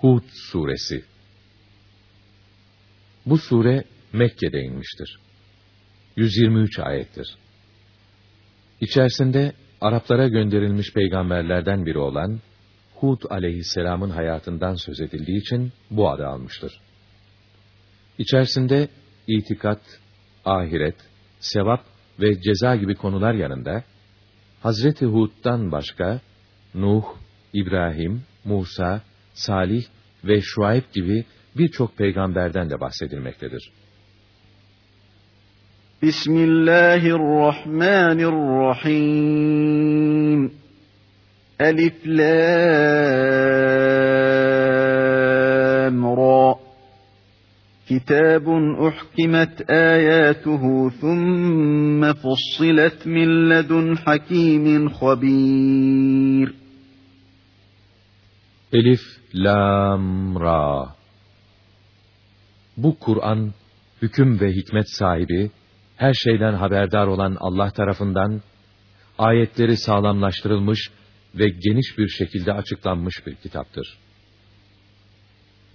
Hud Suresi Bu sure Mekke'de inmiştir. 123 ayettir. İçerisinde Araplara gönderilmiş peygamberlerden biri olan Hud aleyhisselamın hayatından söz edildiği için bu adı almıştır. İçerisinde itikat, ahiret, sevap ve ceza gibi konular yanında, Hazreti Hud'dan başka, Nuh, İbrahim, Musa, Salih ve Şuayb gibi birçok peygamberden de bahsedilmektedir. Bismillahirrahmanirrahim. Elif Lam Ra كتاب أحكمت آياته ثم فصلت من لدن حكيم خبير Elif, Lam, Ra. Bu Kur'an, hüküm ve hikmet sahibi, her şeyden haberdar olan Allah tarafından, ayetleri sağlamlaştırılmış ve geniş bir şekilde açıklanmış bir kitaptır.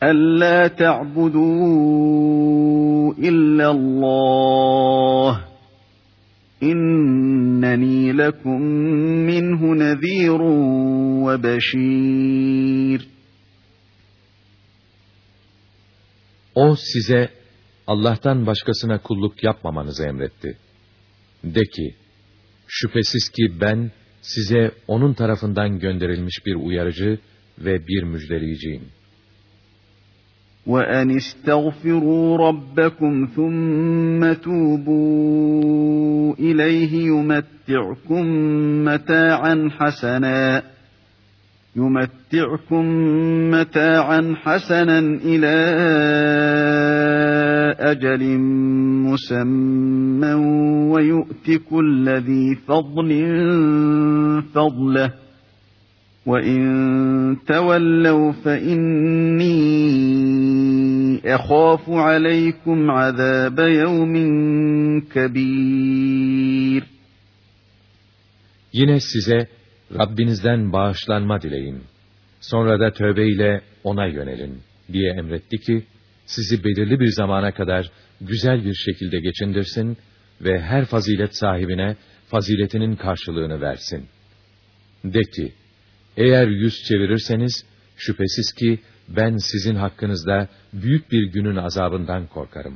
أَلَّا تَعْبُدُوا إِلَّا اللّٰهِ İnneni lekum minhu nezirun ve beşir. O size Allah'tan başkasına kulluk yapmamanızı emretti. De ki, şüphesiz ki ben size onun tarafından gönderilmiş bir uyarıcı ve bir müjdeleyiciyim.'' وَأَنْ اسْتَغْفِرُوا رَبَّكُمْ ثُمَّ تُوبُوا إِلَيْهِ يُمَتِّعْكُمْ مَتَاعًا حَسَنًا يُمَتِّعْكُمْ مَتَاعًا حَسَنًا إِلَى أَجَلٍ مُّسَمًّى وَيُؤْتِ كُلَّ ذِي فَضْلٍ فَضْلَهُ وَاِنْ تَوَلَّوْا فَاِنِّي اَخَافُ عَلَيْكُمْ عَذَابَ يَوْمٍ كَب۪يرٍ Yine size Rabbinizden bağışlanma dileyin. Sonra da tövbeyle ona yönelin diye emretti ki, sizi belirli bir zamana kadar güzel bir şekilde geçindirsin ve her fazilet sahibine faziletinin karşılığını versin. De ki, eğer yüz çevirirseniz, şüphesiz ki ben sizin hakkınızda büyük bir günün azabından korkarım.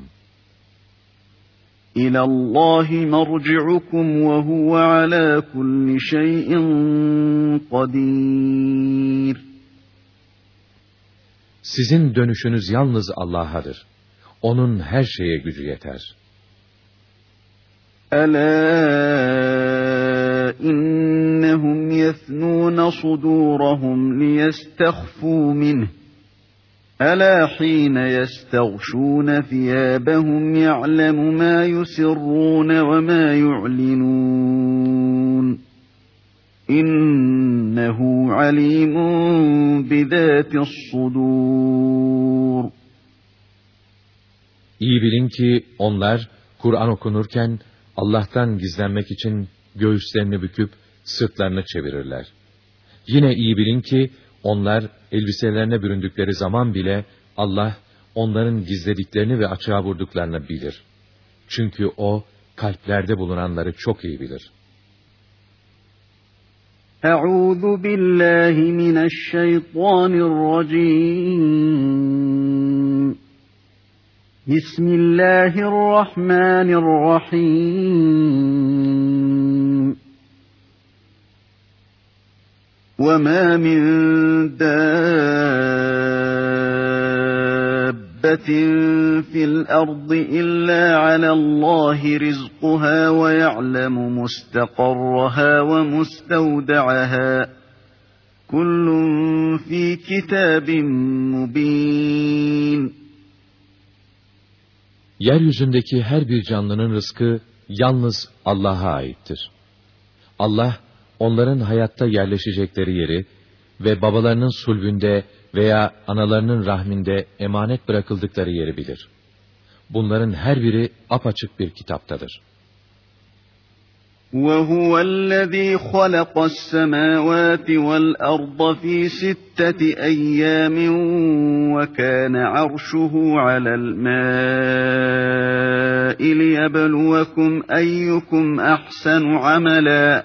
İlâ Allâhi merci'ukum ve huve alâ kulli şeyin kadir. Sizin dönüşünüz yalnız Allah'adır. Onun her şeye gücü yeter. Ela innehum yethnûne sudûrahum liyestehfû minh. ألا حين يستغشون ثيابهم يعلم ما يسرون وما يعلنون إنه عليم بذات الصدور İyi bilin ki onlar Kur'an okunurken Allah'tan gizlenmek için göğüslerini büküp sırtlarını çevirirler. Yine iyi bilin ki onlar elbiselerine büründükleri zaman bile Allah onların gizlediklerini ve açığa vurduklarını bilir. Çünkü O kalplerde bulunanları çok iyi bilir. Euzu billahi mineşşeytanirracim. Bismillahirrahmanirrahim. وَمَا مِن دَابَّةٍ فِي الْأَرْضِ إِلَّا عَلَى اللَّهِ رِزْقُهَا وَيَعْلَمُ مُسْتَقَرَّهَا وَمُسْتَوْدَعَهَا كُلٌّ فِي كِتَابٍ مُبِينٍ Yeryüzündeki her bir canlının rızkı yalnız Allah'a aittir. Allah, onların hayatta yerleşecekleri yeri ve babalarının sulbünde veya analarının rahminde emanet bırakıldıkları yeri bilir. Bunların her biri apaçık bir kitaptadır. وهو الذي خلق السماوات والأرض في ستة أيام وكان عرشه على الماء ليبلوكم أيكم أحسن عملا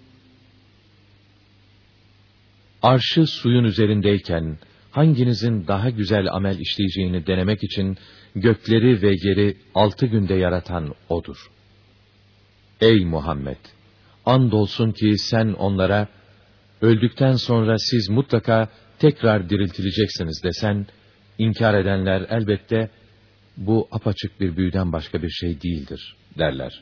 Arşı suyun üzerindeyken hanginizin daha güzel amel işleyeceğini denemek için gökleri ve yeri altı günde yaratan O'dur. Ey Muhammed! Andolsun ki sen onlara, öldükten sonra siz mutlaka tekrar diriltileceksiniz desen, inkar edenler elbette, bu apaçık bir büyüden başka bir şey değildir, derler.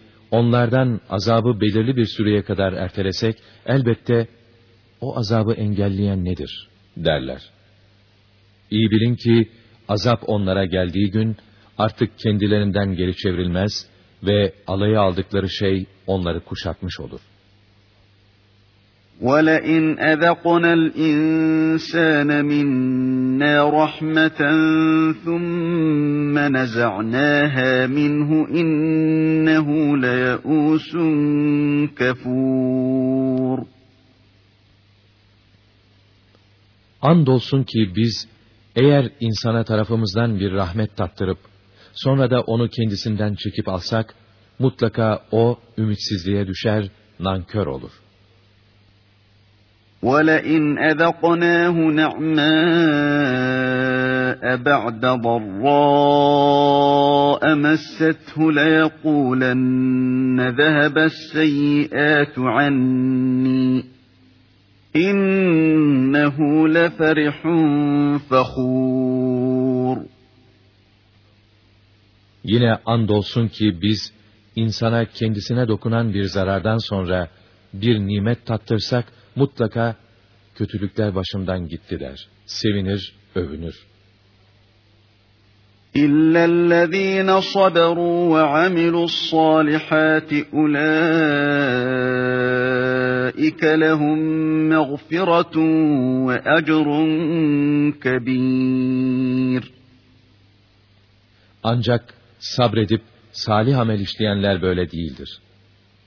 onlardan azabı belirli bir süreye kadar ertelesek, elbette o azabı engelleyen nedir, derler. İyi bilin ki, azap onlara geldiği gün, artık kendilerinden geri çevrilmez ve alaya aldıkları şey onları kuşatmış olur. وَلَئِنْ أَذَقْنَا الْإِنسَانَ مِنَّا رَحْمَةً ثُمَّ نَزَعْنَاهَا مِنْهُ إِنَّهُ لَيَئُوسٌ كَفُورٌ Andolsun ki biz eğer insana tarafımızdan bir rahmet tattırıp sonra da onu kendisinden çekip alsak mutlaka o ümitsizliğe düşer, nankör olur. وَلَئِنْ أَذَقْنَاهُ نَعْمَاءَ بَعْدَ ضَرَّاءَ مَسَّتْهُ لَيَقُولَنَّ ذَهَبَ السَّيِّئَاتُ عَنِّي إِنَّهُ لَفَرِحٌ فَخُورٌ Yine andolsun ki biz insana kendisine dokunan bir zarardan sonra bir nimet tattırsak mutlaka kötülükler başımdan gitti der. Sevinir, övünür. إِلَّا الَّذ۪ينَ صَبَرُوا وَعَمِلُوا الصَّالِحَاتِ أُولَٰئِكَ لَهُمْ مَغْفِرَةٌ وَأَجْرٌ كَب۪يرٌ Ancak sabredip salih amel işleyenler böyle değildir.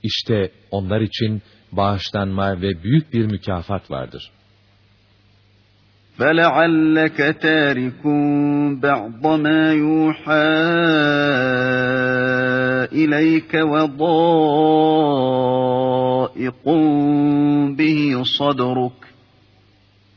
İşte onlar için bağışlanma ve büyük bir mükafat vardır. فَلَعَلَّكَ تَارِكٌ بَعْضَ مَا يُوحَى إِلَيْكَ وَضَائِقٌ بِهِ صَدْرُكَ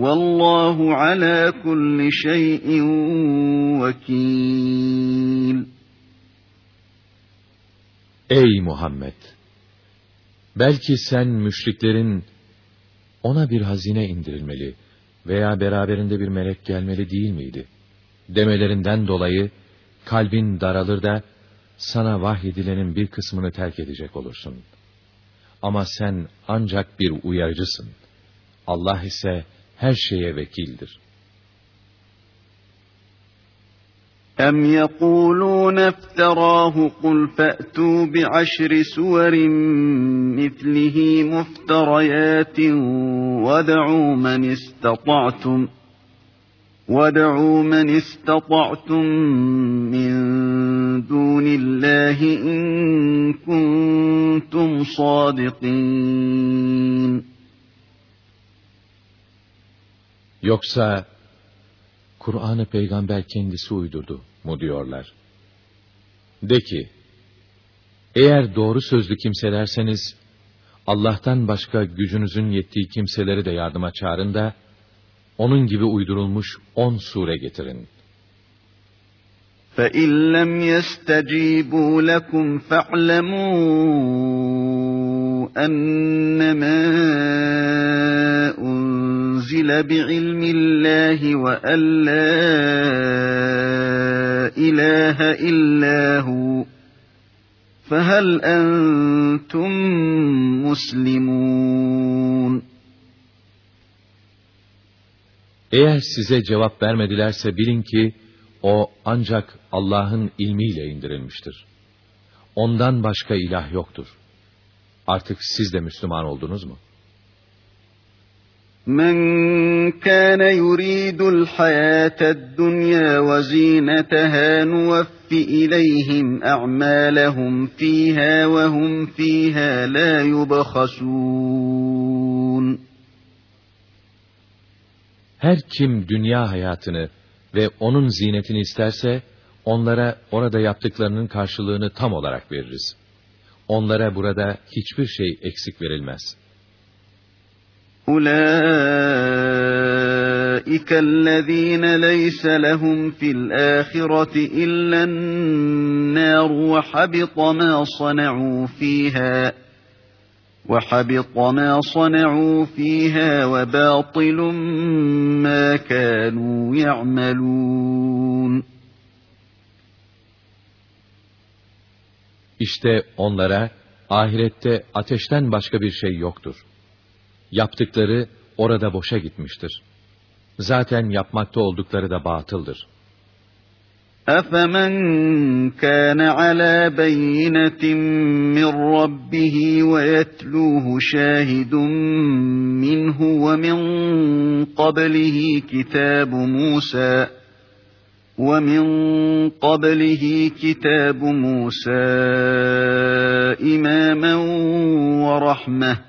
Vallahu ala kulli şeyin vekil. Ey Muhammed! Belki sen müşriklerin ona bir hazine indirilmeli veya beraberinde bir melek gelmeli değil miydi? Demelerinden dolayı kalbin daralır da sana vahyedilenin bir kısmını terk edecek olursun. Ama sen ancak bir uyarıcısın. Allah ise her şeye vekildir. أَمْ يَقُولُونَ افْتَرَاهُ قُلْ فَأْتُوا بِعَشْرِ سُوَرٍ مِثْلِهِ مُفْتَرَيَاتٍ وَادْعُوا مَنِ اسْتَطَعْتُمْ وَادْعُوا مَنِ اسْتَطَعْتُم مِّن دُونِ اللّٰهِ اِنْ كُنْتُمْ صَادِقِينَ Yoksa Kur'an'ı peygamber kendisi uydurdu mu diyorlar. De ki, eğer doğru sözlü kimselerseniz, Allah'tan başka gücünüzün yettiği kimseleri de yardıma çağırın da, onun gibi uydurulmuş on sure getirin. فَاِنْ لَمْ يَسْتَجِيبُوا لَكُمْ فَاعْلَمُوا أَنَّمَا أُنْزِلَ بِعِلْمِ اللّٰهِ وَأَنْ لَا إِلَٰهَ إِلَّا هُوَ فَهَلْ أَنْتُمْ مُسْلِمُونَ Eğer size cevap vermedilerse bilin ki, o ancak Allah'ın ilmiyle indirilmiştir. Ondan başka ilah yoktur. Artık siz de Müslüman oldunuz mu? Yuridul hayatad dunya ve zinetaha nuvaffi ileyhim a'malahum fiha ve hum fiha la yubkhasun. Her kim dünya hayatını ve onun zinetini isterse, onlara orada yaptıklarının karşılığını tam olarak veririz. Onlara burada hiçbir şey eksik verilmez. أولئك الذين ليس لهم في الآخرة إلا النار وحبط ما صنعوا فيها وحبط ما صنعوا فيها وباطل ما كانوا يعملون İşte onlara ahirette ateşten başka bir şey yoktur. Yaptıkları orada boşa gitmiştir. Zaten yapmakta oldukları da batıldır.'' أفمن كان على بينة من ربه ويتلوه شاهد منه ومن قبله كتاب موسى ومن قبله كتاب موسى إماما ورحمة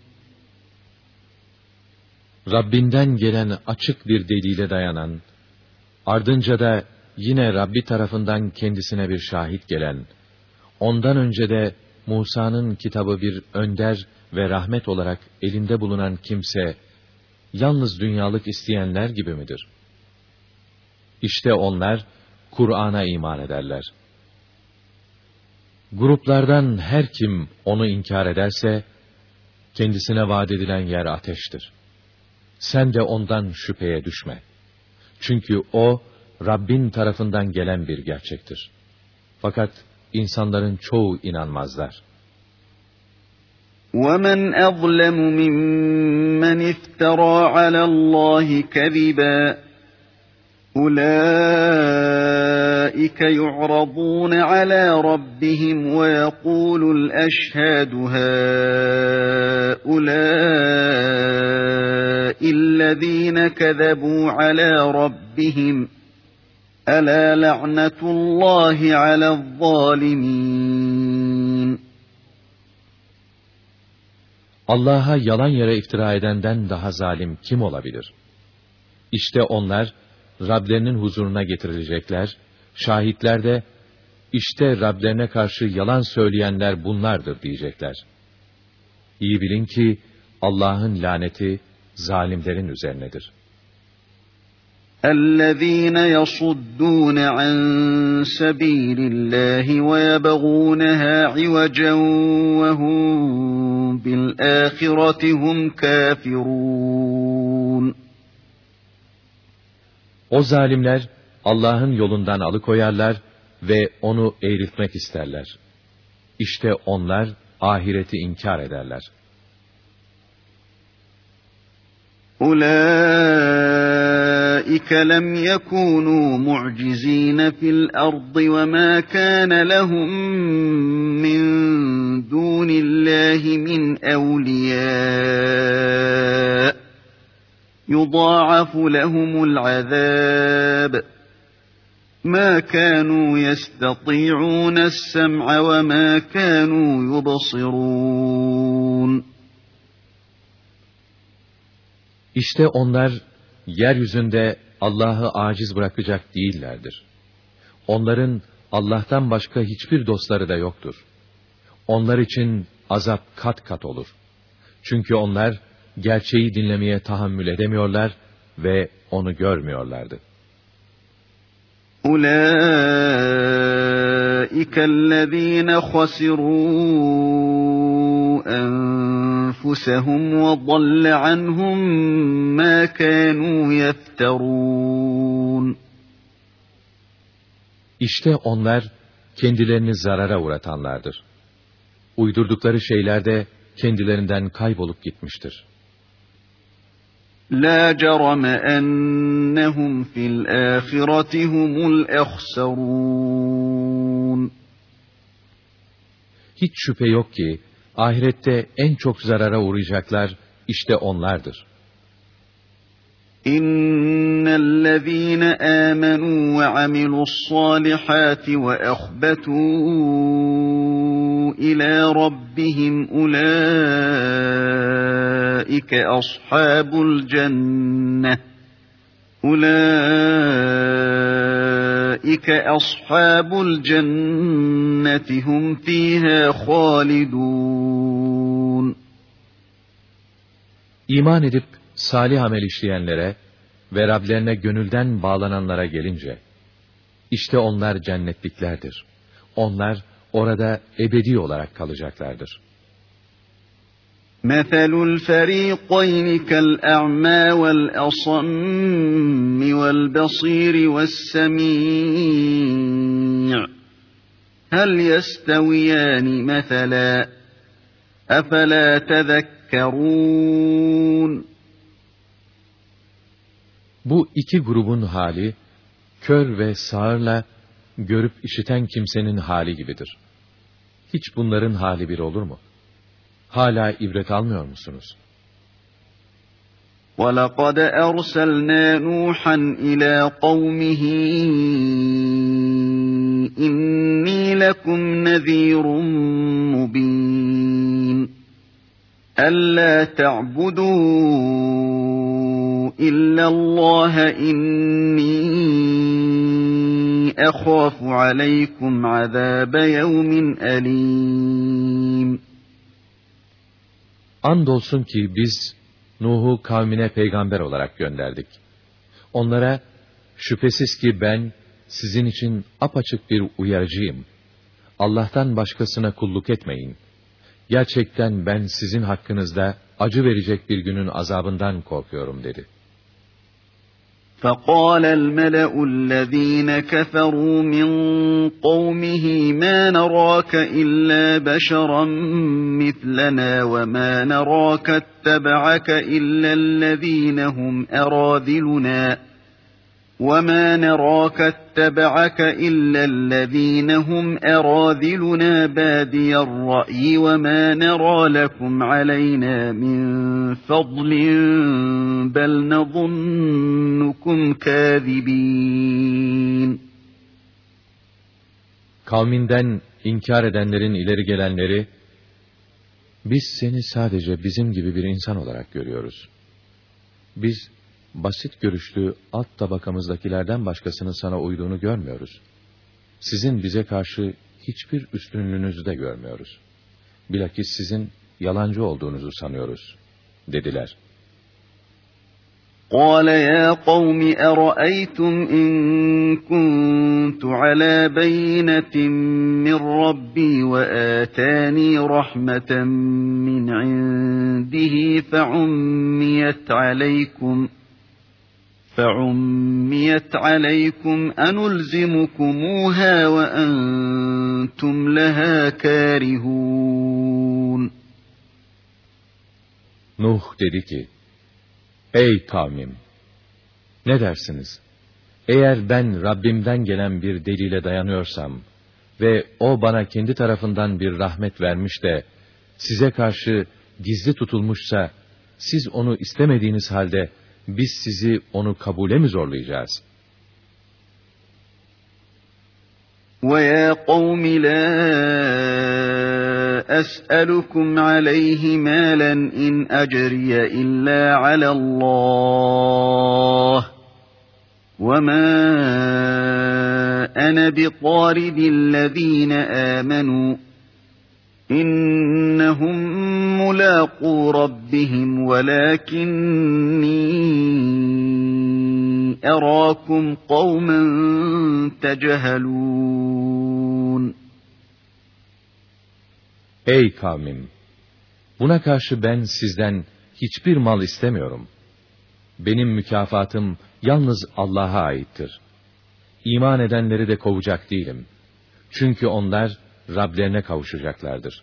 Rabbinden gelen açık bir delile dayanan, ardınca da yine Rabbi tarafından kendisine bir şahit gelen, ondan önce de Musa'nın kitabı bir önder ve rahmet olarak elinde bulunan kimse, yalnız dünyalık isteyenler gibi midir? İşte onlar, Kur'an'a iman ederler. Gruplardan her kim onu inkar ederse, kendisine vaat edilen yer ateştir. Sen de ondan şüpheye düşme. Çünkü o, Rabbin tarafından gelen bir gerçektir. Fakat insanların çoğu inanmazlar. وَمَنْ أَظْلَمُ مِمَّنِ افْتَرَى عَلَى اللّٰهِ كَذِبًا أُولَٰئِكَ يُعْرَضُونَ عَلَى رَبِّهِمْ وَيَقُولُ الْأَشْهَادُ هَٰؤُلَاءِ الَّذ۪ينَ كَذَبُوا عَلَى رَبِّهِمْ ۚ Ela la'netullahi alel zalimin. Allah'a yalan yere iftira edenden daha zalim kim olabilir? İşte onlar Rablerinin huzuruna getirilecekler. Şahitler de işte Rablerine karşı yalan söyleyenler bunlardır diyecekler. İyi bilin ki Allah'ın laneti zalimlerin üzerinedir.'' الذين يصدون عن سبيل الله ويبغونها عوجا وهم بالآخرة هم كافرون O zalimler Allah'ın yolundan alıkoyarlar ve onu eğritmek isterler. İşte onlar ahireti inkar ederler. أولئك لم يكونوا معجزين في الأرض وما كان لهم من دون الله من أولياء يضاعف لهم العذاب ما كانوا يستطيعون السمع وما كانوا يبصرون İşte onlar yeryüzünde Allah'ı aciz bırakacak değillerdir. Onların Allah'tan başka hiçbir dostları da yoktur. Onlar için azap kat kat olur. Çünkü onlar gerçeği dinlemeye tahammül edemiyorlar ve onu görmüyorlardı. أُولَٰئِكَ الَّذ۪ينَ خَسِرُوا أَنفُسَهُمْ وَضَلَّ عَنْهُمْ مَا كَانُوا يَفْتَرُونَ İşte onlar kendilerini zarara uğratanlardır. Uydurdukları şeyler de kendilerinden kaybolup gitmiştir. La cerame ennehum fil ahireti humul ehserun. Hiç şüphe yok ki ahirette en çok zarara uğrayacaklar işte onlardır. İnnellezîne âmenû ve amilussâlihâti ve ehbetû ilâ rabbihim ulâike ashabul cenneh Ulaike ashabul cenneti hum fiha halidun. İman edip salih amel işleyenlere ve Rablerine gönülden bağlananlara gelince, işte onlar cennetliklerdir. Onlar orada ebedi olarak kalacaklardır. مَثَلُ الْفَرِيقَيْنِ كَالْأَعْمَى وَالْأَصَمِّ وَالْبَصِيرِ وَالسَّمِيعِ هَلْ يَسْتَوِيَانِ مَثَلًا أَفَلَا تَذَكَّرُونَ Bu iki grubun hali, kör ve sağırla görüp işiten kimsenin hali gibidir. Hiç bunların hali bir olur mu? Hala ibret almıyor musunuz? وَلَقَدْ أَرْسَلْنَا نُوحًا إِلَى قَوْمِهِ إِنِّي لَكُمْ نَذِيرٌ مُبِينٌ أَلَّا تَعْبُدُوا إِلَّا اللَّهَ إِنِّي أَخَافُ عَلَيْكُمْ عَذَابَ يَوْمٍ أَلِيمٍ Andolsun ki biz Nuh'u kavmine peygamber olarak gönderdik. Onlara şüphesiz ki ben sizin için apaçık bir uyarıcıyım. Allah'tan başkasına kulluk etmeyin. Gerçekten ben sizin hakkınızda acı verecek bir günün azabından korkuyorum dedi. فقال الملأ الذين كفروا من قومه ما نراك إلا بشرا مثلنا وما نراك اتبعك إلا الذين هم أراذلنا وما نراك اتبعك إلا الذين هم أراذلنا بادي الرأي وما نرى لكم علينا من فضل بل نظنكم كاذبين Kavminden inkar edenlerin ileri gelenleri, biz seni sadece bizim gibi bir insan olarak görüyoruz. Biz basit görüşlü alt tabakamızdakilerden başkasının sana uyduğunu görmüyoruz. Sizin bize karşı hiçbir üstünlüğünüzü de görmüyoruz. Bilakis sizin yalancı olduğunuzu sanıyoruz, dediler. قال يا قوم أرأيتم إن كنت على بينة من ربي وآتاني رحمة من عنده فعميت عليكم ۖ فَعُمِّيَتْ عَلَيْكُمْ أَنُلْزِمُكُمُوهَا وَأَنْتُمْ لَهَا كَارِهُونَ Nuh dedi ki, Ey kavmim! Ne dersiniz? Eğer ben Rabbimden gelen bir delile dayanıyorsam ve o bana kendi tarafından bir rahmet vermiş de size karşı gizli tutulmuşsa siz onu istemediğiniz halde biz sizi onu kabule mi zorlayacağız? وَيَا قَوْمِ لَا أَسْأَلُكُمْ عَلَيْهِ مَالًا إِنْ أَجْرِيَ إِلَّا عَلَى اللَّهِ وَمَا أَنَا بِطَارِدِ الَّذِينَ آمَنُوا İnnehum mulaqu rabbihim velakinni erakum kavmen tecehelun. Ey kavmim! Buna karşı ben sizden hiçbir mal istemiyorum. Benim mükafatım yalnız Allah'a aittir. İman edenleri de kovacak değilim. Çünkü onlar, Rablerine kavuşacaklardır.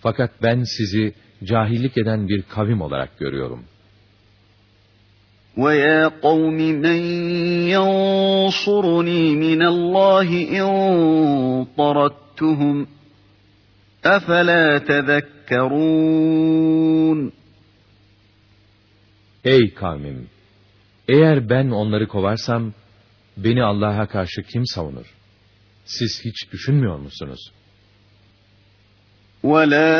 Fakat ben sizi cahillik eden bir kavim olarak görüyorum. وَيَا قَوْمِ مَنْ يَنْصُرُنِي مِنَ اللّٰهِ اِنْ طَرَدْتُهُمْ اَفَلَا تَذَكَّرُونَ Ey kavmim! Eğer ben onları kovarsam, beni Allah'a karşı kim savunur? Siz hiç düşünmüyor musunuz? وَلَا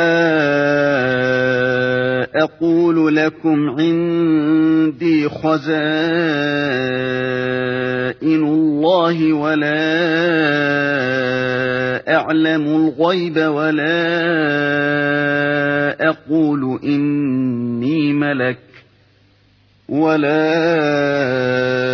أَقُولُ لَكُمْ عِنْدِي خَزَائِنُ اللَّهِ وَلَا أَعْلَمُ الْغَيْبَ وَلَا أَقُولُ إِنِّي مَلَكٌ وَلَا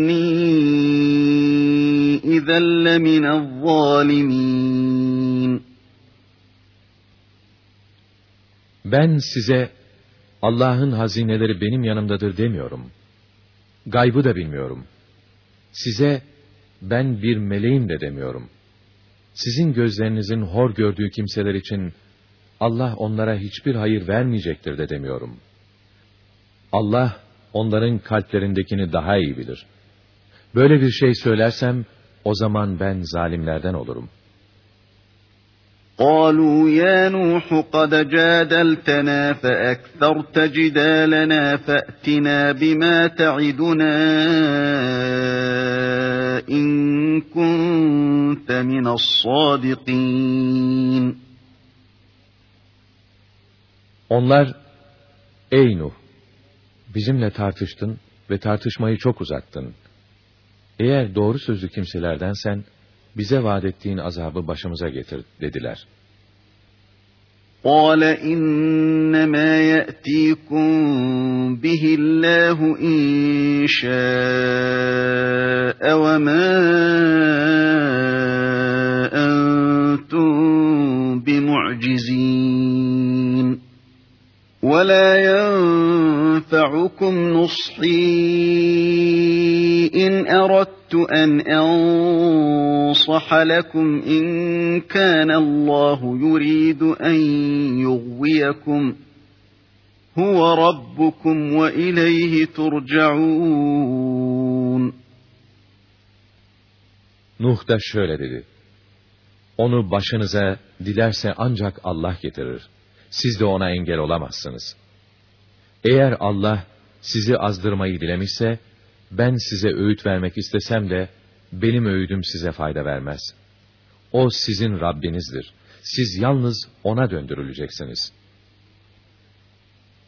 اِذًا لَمِنَ الظَّالِمِينَ Ben size Allah'ın hazineleri benim yanımdadır demiyorum. Gaybı da bilmiyorum. Size ben bir meleğim de demiyorum. Sizin gözlerinizin hor gördüğü kimseler için Allah onlara hiçbir hayır vermeyecektir de demiyorum. Allah onların kalplerindekini daha iyi bilir. Böyle bir şey söylersem o zaman ben zalimlerden olurum. قالوا يا نوح قد جادلتنا فأكثرت جدالنا فأتنا بما تعدنا إن كنت من الصادقين Onlar, ey Nuh, bizimle tartıştın ve tartışmayı çok uzattın. Eğer doğru sözlü kimselerdensen, bize vaat ettiğin azabı başımıza getir, dediler. قَالَ اِنَّمَا يَأْتِيكُمْ بِهِ اللّٰهُ اِنْ شَاءَ وَمَا أَنْتُمْ بِمُعْجِزِينَ وَلَا يَنْفَعُكُمْ نُصْحِي إِنْ أَرَدْتُ أَنْ أَنْصَحَ لَكُمْ إِنْ كَانَ اللَّهُ يُرِيدُ أَنْ يُغْوِيَكُمْ هُوَ رَبُّكُمْ وَإِلَيْهِ تُرْجَعُونَ Nuh da şöyle dedi. Onu başınıza dilerse ancak Allah getirir. Siz de ona engel olamazsınız. Eğer Allah sizi azdırmayı dilemişse, ben size öğüt vermek istesem de, benim öğüdüm size fayda vermez. O sizin Rabbinizdir. Siz yalnız O'na döndürüleceksiniz.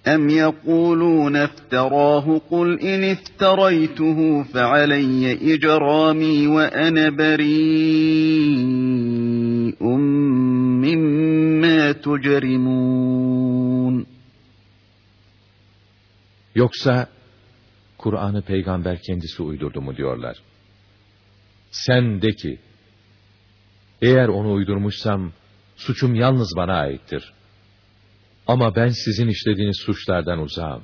أَمْ يَقُولُونَ افْتَرَاهُ قُلْ إِنِ افْتَرَيْتُهُ فَعَلَيَّ إِجْرَامِي وَأَنَا بَرِيءٌ مِّمَّا تُجْرِمُونَ Yoksa Kur'an'ı peygamber kendisi uydurdu mu diyorlar. Sen de ki, eğer onu uydurmuşsam, suçum yalnız bana aittir. Ama ben sizin işlediğiniz suçlardan uzağım.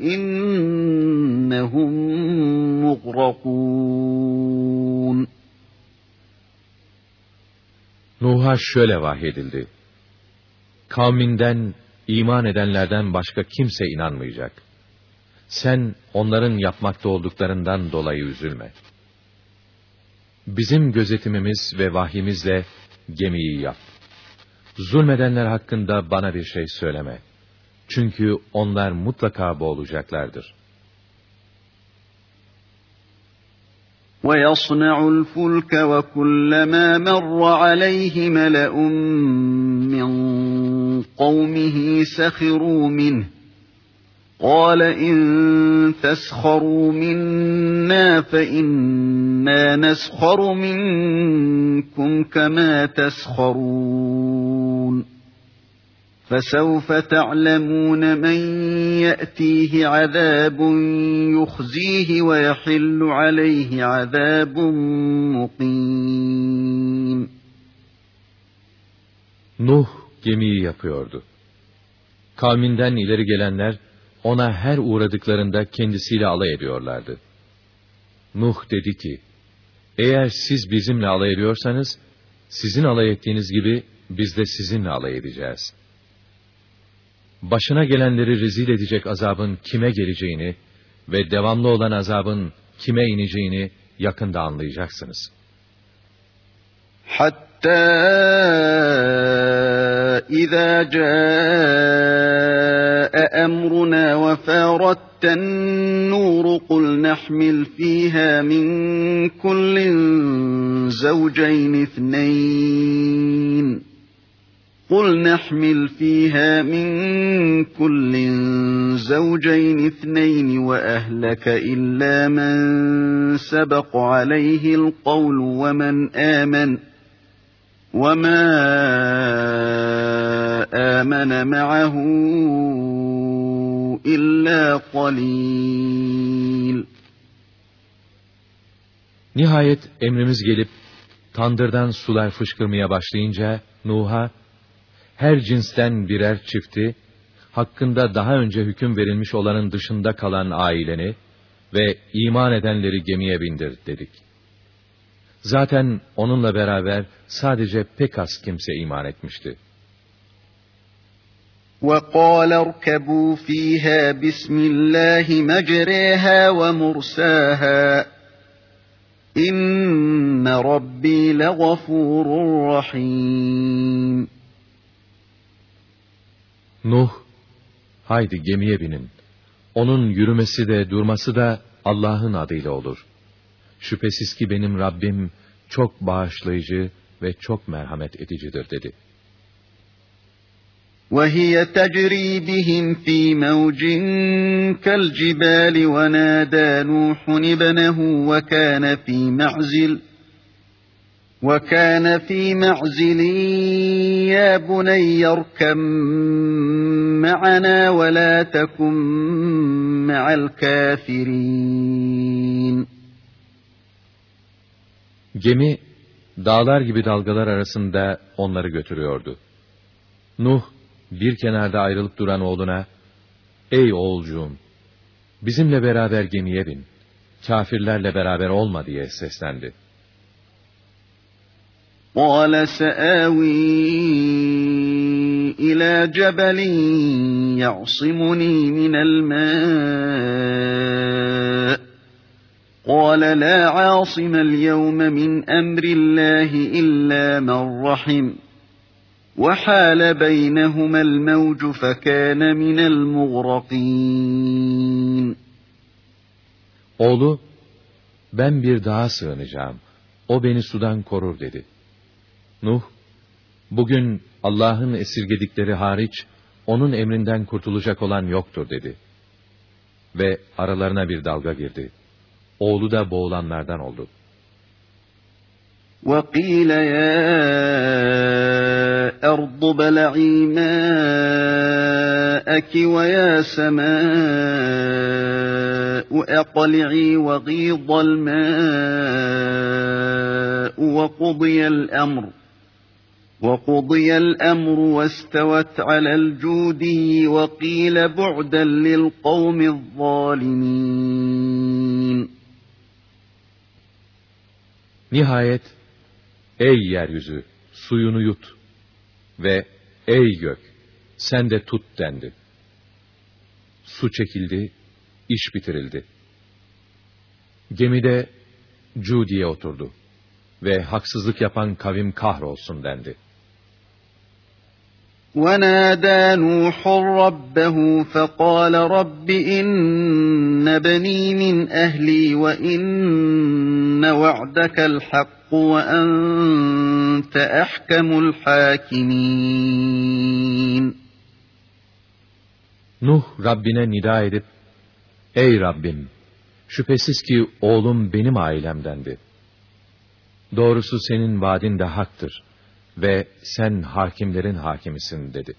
إِنَّهُمْ مُغْرَقُونَ Nuh'a şöyle vahyedildi. Kavminden, iman edenlerden başka kimse inanmayacak. Sen onların yapmakta olduklarından dolayı üzülme. Bizim gözetimimiz ve vahyimizle gemiyi yap. Zulmedenler hakkında bana bir şey söyleme. Çünkü onlar mutlaka boğulacaklardır. وَيَصْنَعُ الْفُلْكَ وَكُلَّمَا مَرَّ عَلَيْهِ مَلَأٌ مِّن قَوْمِهِ سَخِرُوا مِنْهُ قال إن تسخروا منا فإنا نسخر منكم كما تسخرون فسوف تعلمون من يأتيه عذاب يخزيه ويحل عليه عذاب مقيم Nuh gemiyi yapıyordu. Kavminden ileri gelenler ona her uğradıklarında kendisiyle alay ediyorlardı. Nuh dedi ki, eğer siz bizimle alay ediyorsanız, sizin alay ettiğiniz gibi biz de sizinle alay edeceğiz. Başına gelenleri rezil edecek azabın kime geleceğini ve devamlı olan azabın kime ineceğini yakında anlayacaksınız. Hatta إذا جاء أمرنا وفارت النور قل نحمل فيها من كل زوجين اثنين قل نحمل فيها من كل زوجين اثنين وأهلك إلا من سبق عليه القول ومن آمن وَمَا آمَنَ مَعَهُ إِلَّا قَلِيلٌ. Nihayet emrimiz gelip tandırdan sular fışkırmaya başlayınca Nuh'a her cinsten birer çifti hakkında daha önce hüküm verilmiş olanın dışında kalan aileni ve iman edenleri gemiye bindir dedik. Zaten onunla beraber sadece pek az kimse iman etmişti. وَقَالَ ارْكَبُوا فِيهَا بِسْمِ اللّٰهِ مَجْرَيْهَا وَمُرْسَاهَا إِنَّ رَبِّي لَغَفُورٌ رَحِيمٌ Nuh, haydi gemiye binin. Onun yürümesi de durması da Allah'ın adıyla olur. Şüphesiz ki benim Rabbim çok bağışlayıcı ve çok merhamet edicidir dedi. وَهِيَ تَجْرِي بِهِمْ فِي مَوْجٍ كَالْجِبَالِ وَنَادَى نُوحٌ ابْنَهُ وَكَانَ فِي مَعْزِلٍ وَكَانَ فِي مَعْزِلٍ يَا بُنَيَّ ارْكَبْ مَعَنَا وَلَا تَكُنْ مَعَ الْكَافِرِينَ Gemi dağlar gibi dalgalar arasında onları götürüyordu. Nuh bir kenarda ayrılıp duran oğluna, Ey oğulcuğum, bizimle beraber gemiye bin, kafirlerle beraber olma diye seslendi. قَالَ سَآوِي إلى جبل يعصمني من الماء قال لا عاصم اليوم من أمر الله إلا من رحم وحال بينهما الموج فكان من المغرقين Oğlu, ben bir dağa sığınacağım. O beni sudan korur dedi. Nuh, bugün Allah'ın esirgedikleri hariç, onun emrinden kurtulacak olan yoktur dedi. Ve aralarına bir dalga girdi. Oğlu da boğulanlardan oldu. وَقِيلَ يَا أَرْضُ بَلَعِي مَاءَكِ وَيَا سَمَاءُ أَقْلِعِي وَغِيضَ الْمَاءُ وَقُضِيَ الْأَمْرُ وَقُضِيَ الْأَمْرُ وَاسْتَوَتْ عَلَى الْجُودِيِّ وَقِيلَ بُعْدًا لِلْقَوْمِ الظَّالِمِينَ Nihayet, ey yeryüzü, suyunu yut ve ey gök, sen de tut dendi. Su çekildi, iş bitirildi. Gemide Cudi'ye oturdu ve haksızlık yapan kavim kahrolsun dendi. ونادى نوح ربه فقال رب إن بني من أهلي وإن وعدك الحق وأنت أحكم الحاكمين Nuh Rabbine nida edip, Ey Rabbim! Şüphesiz ki oğlum benim ailemdendi. Doğrusu senin vaadin de haktır ve sen hakimlerin hakimisin dedi.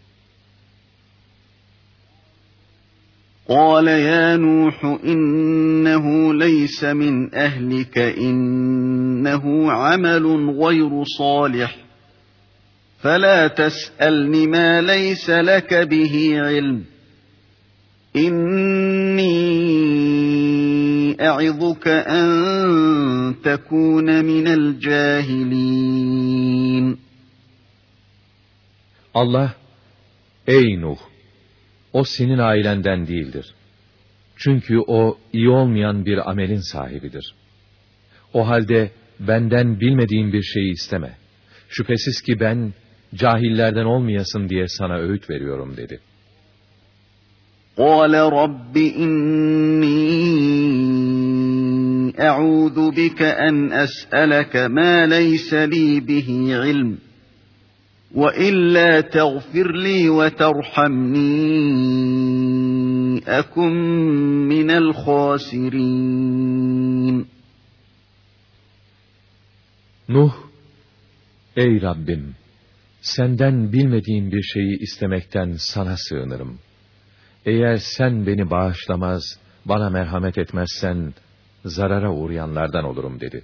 قال يا نوح إنه ليس من أهلك إنه عمل غير صالح فلا تسألن ما ليس لك به علم إني أعظك أن تكون من الجاهلين Allah, ey Nuh! O senin ailenden değildir. Çünkü o iyi olmayan bir amelin sahibidir. O halde benden bilmediğin bir şeyi isteme. Şüphesiz ki ben cahillerden olmayasın diye sana öğüt veriyorum dedi. قال رب إني أعوذ بك أن أسألك ما ليس لي به علم وإلا تغفر لي وترحمني أكن من الخاسرين Nuh, ey Rabbim, senden bilmediğim bir şeyi istemekten sana sığınırım. Eğer sen beni bağışlamaz, bana merhamet etmezsen, zarara uğrayanlardan olurum dedi.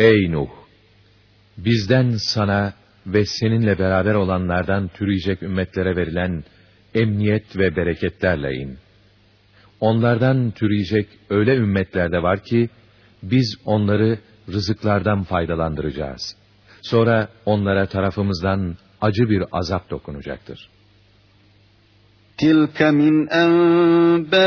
Ey Nuh! Bizden sana ve seninle beraber olanlardan türeyecek ümmetlere verilen emniyet ve bereketlerle in. Onlardan türeyecek öyle ümmetler de var ki, biz onları rızıklardan faydalandıracağız. Sonra onlara tarafımızdan acı bir azap dokunacaktır. تلك من أنباء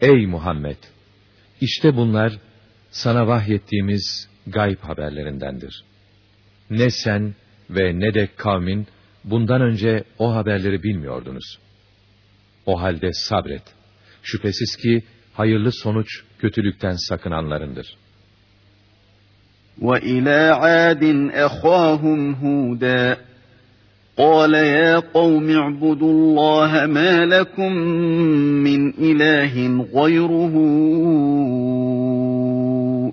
Ey Muhammed! İşte bunlar sana vahyettiğimiz gayb haberlerindendir. Ne sen ve ne de kavmin bundan önce o haberleri bilmiyordunuz. O halde sabret. Şüphesiz ki hayırlı sonuç kötülükten sakınanlarındır. وَإِلَى عَادٍ أَخَاهُمْ هُودًا قال يا قوم اعبدوا الله ما لكم من إله غيره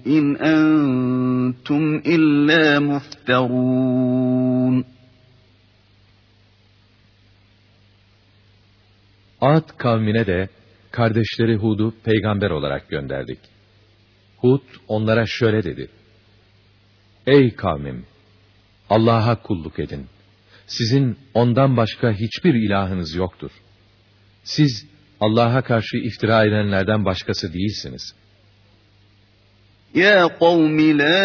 إن أنتم إلا مفترون Ad kavmine de kardeşleri Hud'u peygamber olarak gönderdik. Hud onlara şöyle dedi. Ey kavmim! Allah'a kulluk edin. Sizin ondan başka hiçbir ilahınız yoktur. Siz Allah'a karşı iftira edenlerden başkası değilsiniz. Ya kavmi la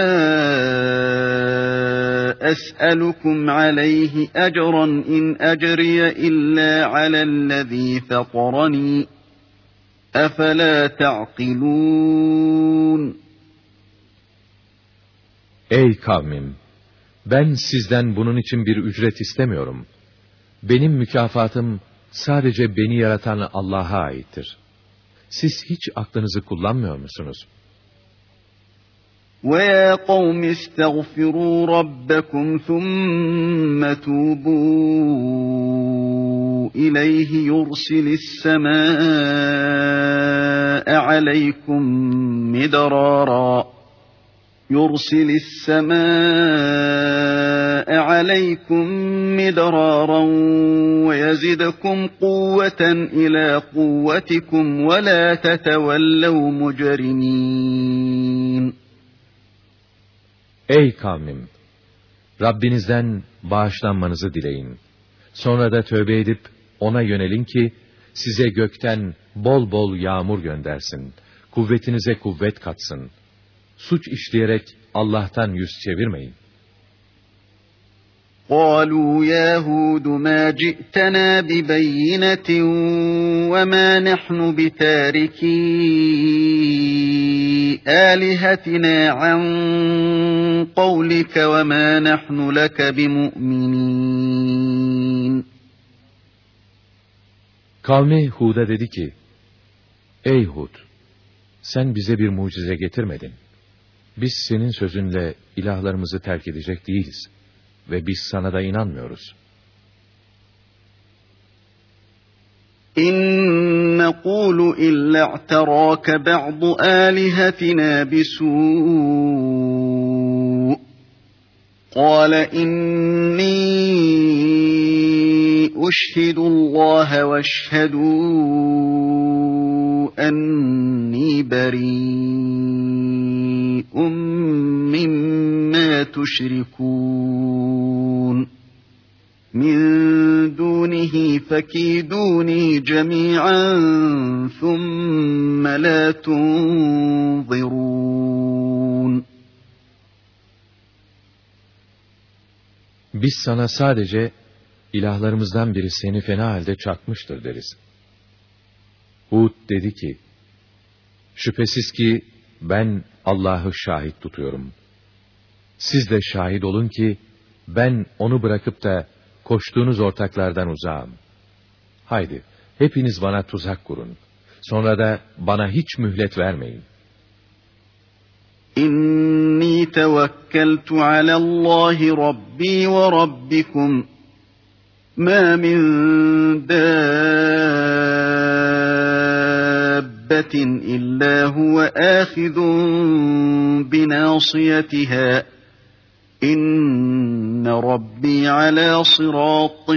es'elukum aleyhi ecran in ecriye illa alellezî fetarani. Efela ta'qilûn. Ey kavmim! Ben sizden bunun için bir ücret istemiyorum. Benim mükafatım sadece beni yaratan Allah'a aittir. Siz hiç aklınızı kullanmıyor musunuz? وَيَا قَوْمِ اسْتَغْفِرُوا رَبَّكُمْ ثُمَّ تُوبُوا إِلَيْهِ يُرْسِلِ السَّمَاءَ عَلَيْكُمْ مِدْرَارًا يرسل السماء عليكم مدرارا ويزدكم قوة إلى قوتكم ولا تتولوا مجرمين Ey kavmim! Rabbinizden bağışlanmanızı dileyin. Sonra da tövbe edip ona yönelin ki size gökten bol bol yağmur göndersin. Kuvvetinize kuvvet katsın.'' suç işleyerek Allah'tan yüz çevirmeyin. قالوا يا هود ما جئتنا ببينة وما نحن بتاركي آلهتنا عن قولك وما نحن لك بمؤمنين Kavmi Hud'a dedi ki, Ey Hud! Sen bize bir mucize getirmedin. Biz senin sözünle ilahlarımızı terk edecek değiliz ve biz sana da inanmıyoruz. İn nekulu illa i'terâke ba'du âlihetina bisû' قال إني أشهد الله واشهدوا أني بريء مما تشركون. من دونه فكيدوني جميعا ثم لا تنظرون. Biz sana sadece ilahlarımızdan biri seni fena halde çakmıştır deriz. Hud dedi ki, şüphesiz ki ben Allah'ı şahit tutuyorum. Siz de şahit olun ki, ben onu bırakıp da koştuğunuz ortaklardan uzağım. Haydi, hepiniz bana tuzak kurun. Sonra da bana hiç mühlet vermeyin. İnni tevekkeltu alallahi rabbi ve rabbikum. Ma min دابة إلا هو آخذ بناصيتها إن ربي على صراط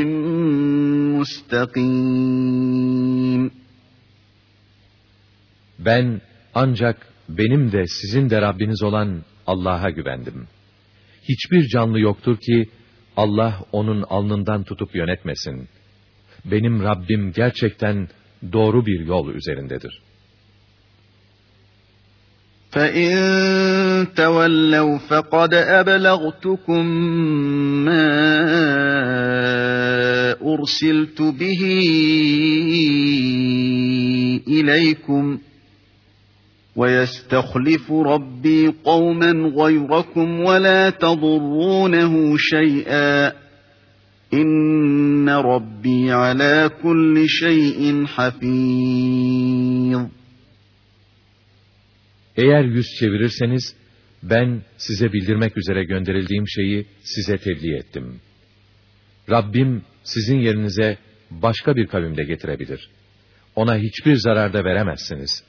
مستقيم Ben ancak benim de sizin de Rabbiniz olan Allah'a güvendim. Hiçbir canlı yoktur ki Allah onun alnından tutup yönetmesin. Benim Rabbim gerçekten doğru bir yol üzerindedir.'' فَاِنْ تَوَلَّوْا فَقَدْ أَبْلَغْتُكُمْ مَا أُرْسِلْتُ بِهِ إِلَيْكُمْ وَيَسْتَخْلِفُ رَبِّي قَوْمًا غَيْرَكُمْ وَلَا تَضُرُّونَهُ شَيْئًا İnne Rabbi ala kulli şeyin hafiz. Eğer yüz çevirirseniz, ben size bildirmek üzere gönderildiğim şeyi size tebliğ ettim. Rabbim sizin yerinize başka bir kavimde getirebilir. Ona hiçbir zarar da veremezsiniz.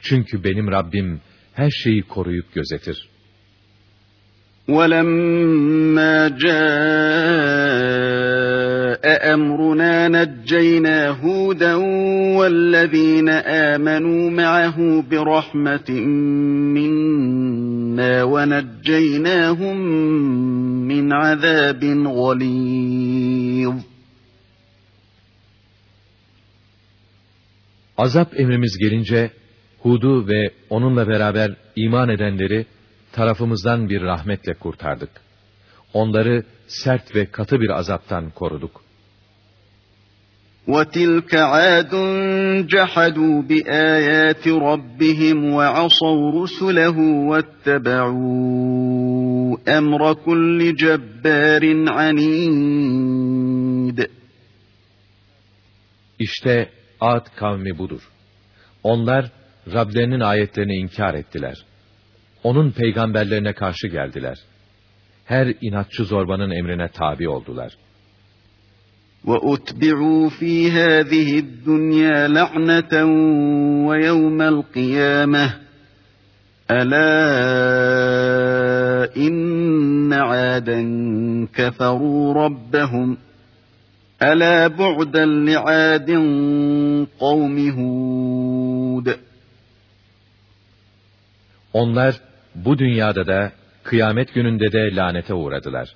Çünkü benim Rabbim her şeyi koruyup gözetir. وَلَمَّا جَاءَ أَمْرُنَا نَجَّيْنَا هُودًا وَالَّذِينَ آمَنُوا مَعَهُ بِرَحْمَةٍ مِنَّا وَنَجَّيْنَاهُمْ مِنْ عَذَابٍ غَلِيظٍ Azap emrimiz gelince Hud'u ve onunla beraber iman edenleri tarafımızdan bir rahmetle kurtardık. Onları sert ve katı bir azaptan koruduk. وَتِلْكَ عَادٌ جَحَدُوا بِآيَاتِ رَبِّهِمْ وَعَصَوْا رُسُلَهُ وَاتَّبَعُوا أَمْرَ كُلِّ جَبَّارٍ عَنِيدٍ İşte Ad kavmi budur. Onlar Rablerinin ayetlerini inkar ettiler. Onun peygamberlerine karşı geldiler. Her inatçı zorbanın emrine tabi oldular. وَأُتْبِعُوا ف۪ي هَذِهِ الدُّنْيَا لَعْنَةً وَيَوْمَ الْقِيَامَةِ أَلَا إِنَّ عَادًا كَفَرُوا رَبَّهُمْ أَلَا بُعْدًا لِعَادٍ قَوْمِ هُودٍ Onlar bu dünyada da kıyamet gününde de lanete uğradılar.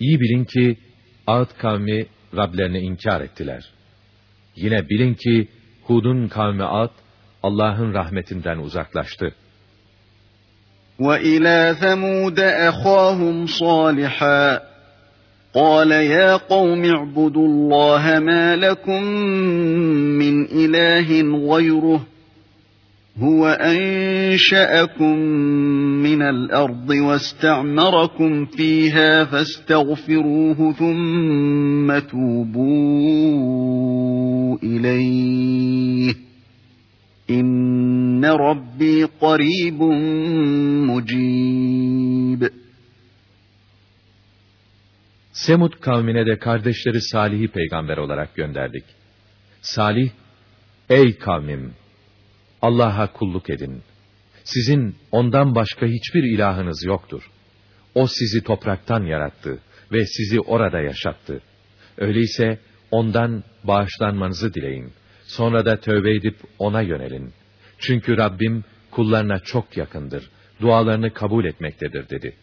İyi bilin ki Ad kavmi Rablerini inkar ettiler. Yine bilin ki Hud'un kavmi Ad Allah'ın rahmetinden uzaklaştı. وَإِلَى ثَمُودَ أَخَاهُمْ صَالِحًا قَالَ يَا قَوْمِ اعْبُدُوا اللَّهَ مَا لَكُمْ مِنْ إِلَٰهٍ غَيْرُهُ هُوَ أَنشَأَكُم مِّنَ الْأَرْضِ وَاسْتَعْمَرَكُمْ فِيهَا فَاسْتَغْفِرُوهُ ثُمَّ تُوبُوا إِلَيْهِ إِنَّ رَبِّي قَرِيبٌ مُّجِيبٌ Semud kavmine de kardeşleri Salih'i peygamber olarak gönderdik. Salih, ey kavmim! Allah'a kulluk edin. Sizin ondan başka hiçbir ilahınız yoktur. O sizi topraktan yarattı ve sizi orada yaşattı. Öyleyse ondan bağışlanmanızı dileyin. Sonra da tövbe edip ona yönelin. Çünkü Rabbim kullarına çok yakındır. Dualarını kabul etmektedir dedi.''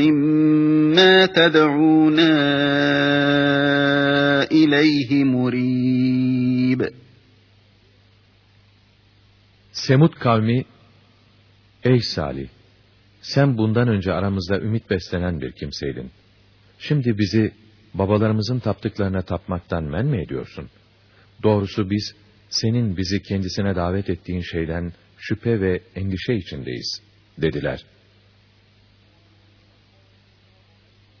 مما تدعونا إليه مريب Semud kavmi, Ey Salih! Sen bundan önce aramızda ümit beslenen bir kimseydin. Şimdi bizi babalarımızın taptıklarına tapmaktan men mi ediyorsun? Doğrusu biz, senin bizi kendisine davet ettiğin şeyden şüphe ve endişe içindeyiz, dediler.''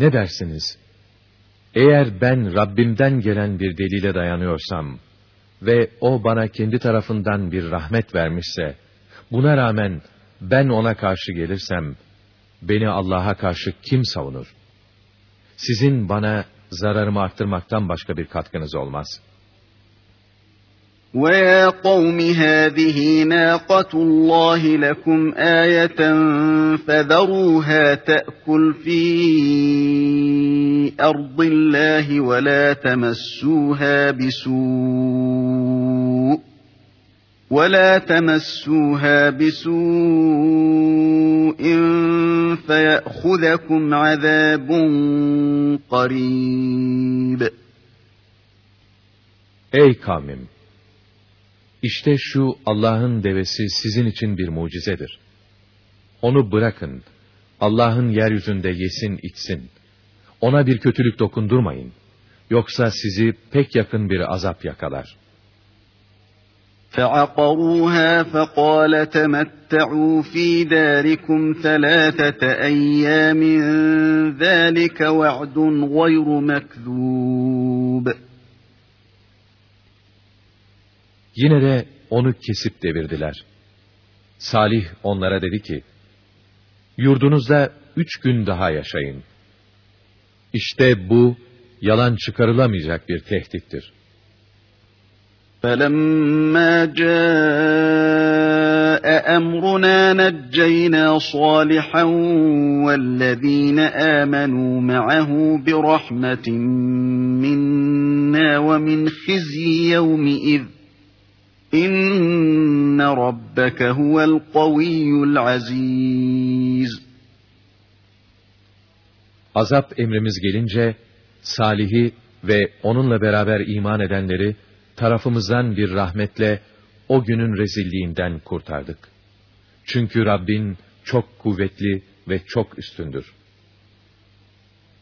Ne dersiniz? Eğer ben Rabbimden gelen bir delile dayanıyorsam ve o bana kendi tarafından bir rahmet vermişse, buna rağmen ben ona karşı gelirsem, beni Allah'a karşı kim savunur? Sizin bana zararımı arttırmaktan başka bir katkınız olmaz.'' وَيَا قَوْمِ هَٰذِهِ نَاقَةُ اللّٰهِ لَكُمْ آيَةً فَذَرُوهَا تَأْكُلْ فِي أَرْضِ اللّٰهِ وَلَا تَمَسُّوهَا بِسُوءٍ وَلَا تَمَسُّوهَا بِسُوءٍ فَيَأْخُذَكُمْ عَذَابٌ قَرِيبٌ Ey kavmim! İşte şu Allah'ın devesi sizin için bir mucizedir. Onu bırakın, Allah'ın yeryüzünde yesin içsin. Ona bir kötülük dokundurmayın. Yoksa sizi pek yakın bir azap yakalar.'' فعقروها فقال تمتعوا في داركم ثلاثة أيام ذلك وعد غير مكذوب Yine de onu kesip devirdiler. Salih onlara dedi ki, Yurdunuzda üç gün daha yaşayın. İşte bu, yalan çıkarılamayacak bir tehdittir.'' فَلَمَّا جَاءَ أَمْرُنَا نَجَّيْنَا صَالِحًا وَالَّذِينَ آمَنُوا مَعَهُ بِرَحْمَةٍ مِنَّا وَمِنْ خِزْيِ يَوْمِئِذٍ İnne rabbeke huvel kaviyyul aziz. Azap emrimiz gelince Salih'i ve onunla beraber iman edenleri tarafımızdan bir rahmetle o günün rezilliğinden kurtardık. Çünkü Rabbin çok kuvvetli ve çok üstündür.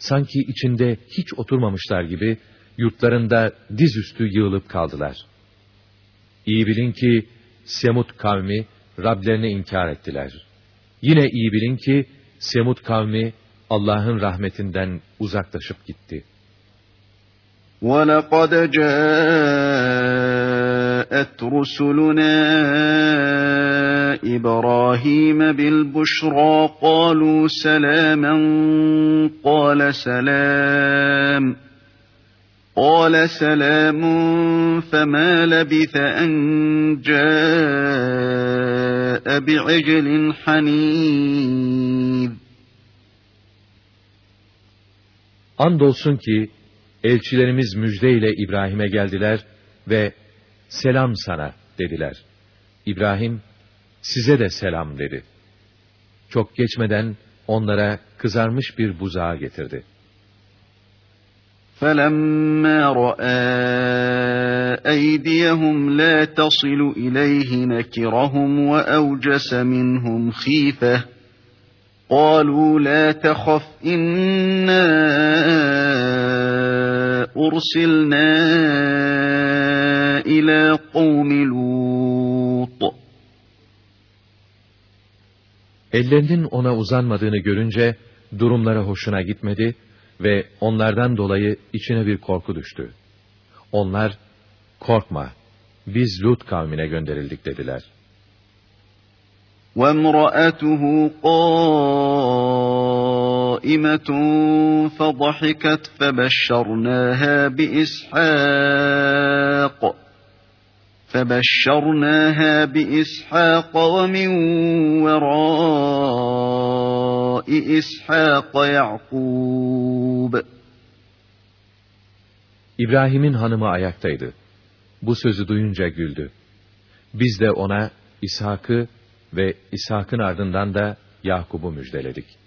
Sanki içinde hiç oturmamışlar gibi yurtlarında dizüstü yığılıp kaldılar. İyi bilin ki Semud kavmi Rablerini inkar ettiler. Yine iyi bilin ki Semud kavmi Allah'ın rahmetinden uzaklaşıp gitti. وَلَقَدْ جَاءَ جاءت رسلنا إبراهيم بالبشرى قالوا سلاما قال سلام قال سلام فما لبث أن جاء بعجل حنيذ Andolsun ki elçilerimiz müjdeyle İbrahim'e geldiler ve selam sana dediler. İbrahim, size de selam dedi. Çok geçmeden onlara kızarmış bir buzağı getirdi. فَلَمَّا رَأَى أَيْدِيَهُمْ لَا تَصِلُ إِلَيْهِ نَكِرَهُمْ وَأَوْجَسَ مِنْهُمْ خِيفَةً قَالُوا لَا تَخَفْ إِنَّا أُرْسِلْنَا إلى قوم لوط Ellerinin ona uzanmadığını görünce durumları hoşuna gitmedi ve onlardan dolayı içine bir korku düştü. Onlar, korkma, biz Lut kavmine gönderildik dediler. وَامْرَأَتُهُ قَائِمَةٌ فَضَحِكَتْ فَبَشَّرْنَاهَا بِإِسْحَاقَ فَبَشَّرْنَاهَا بِإِسْحَاقَ وَمِنْ وَرَاءِ إِسْحَاقَ يَعْقُوبَ İbrahim'in hanımı ayaktaydı. Bu sözü duyunca güldü. Biz de ona İshak'ı ve İshak'ın ardından da Yakub'u müjdeledik.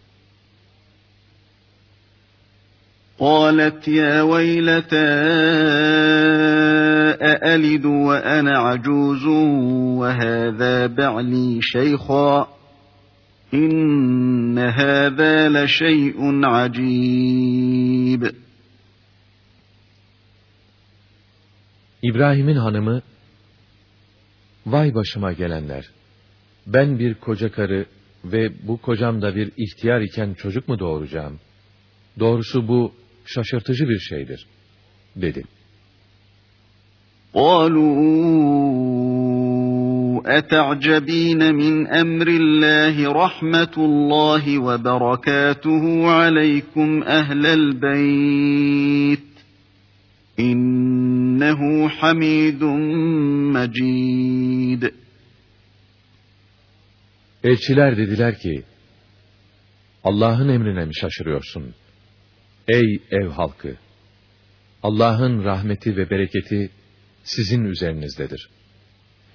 قالت يا ويلتى أألد وأنا عجوز وهذا بعلي شيخا İnne hâzâ leşey'un acîb. İbrahim'in hanımı, Vay başıma gelenler! Ben bir koca karı ve bu kocam da bir ihtiyar iken çocuk mu doğuracağım? Doğrusu bu şaşırtıcı bir şeydir, dedi. قالوا أتعجبين من أمر الله رحمة الله وبركاته عليكم أهل البيت İnnehu hamidun mecid. Elçiler dediler ki, Allah'ın emrine mi şaşırıyorsun? Ey ev halkı! Allah'ın rahmeti ve bereketi sizin üzerinizdedir.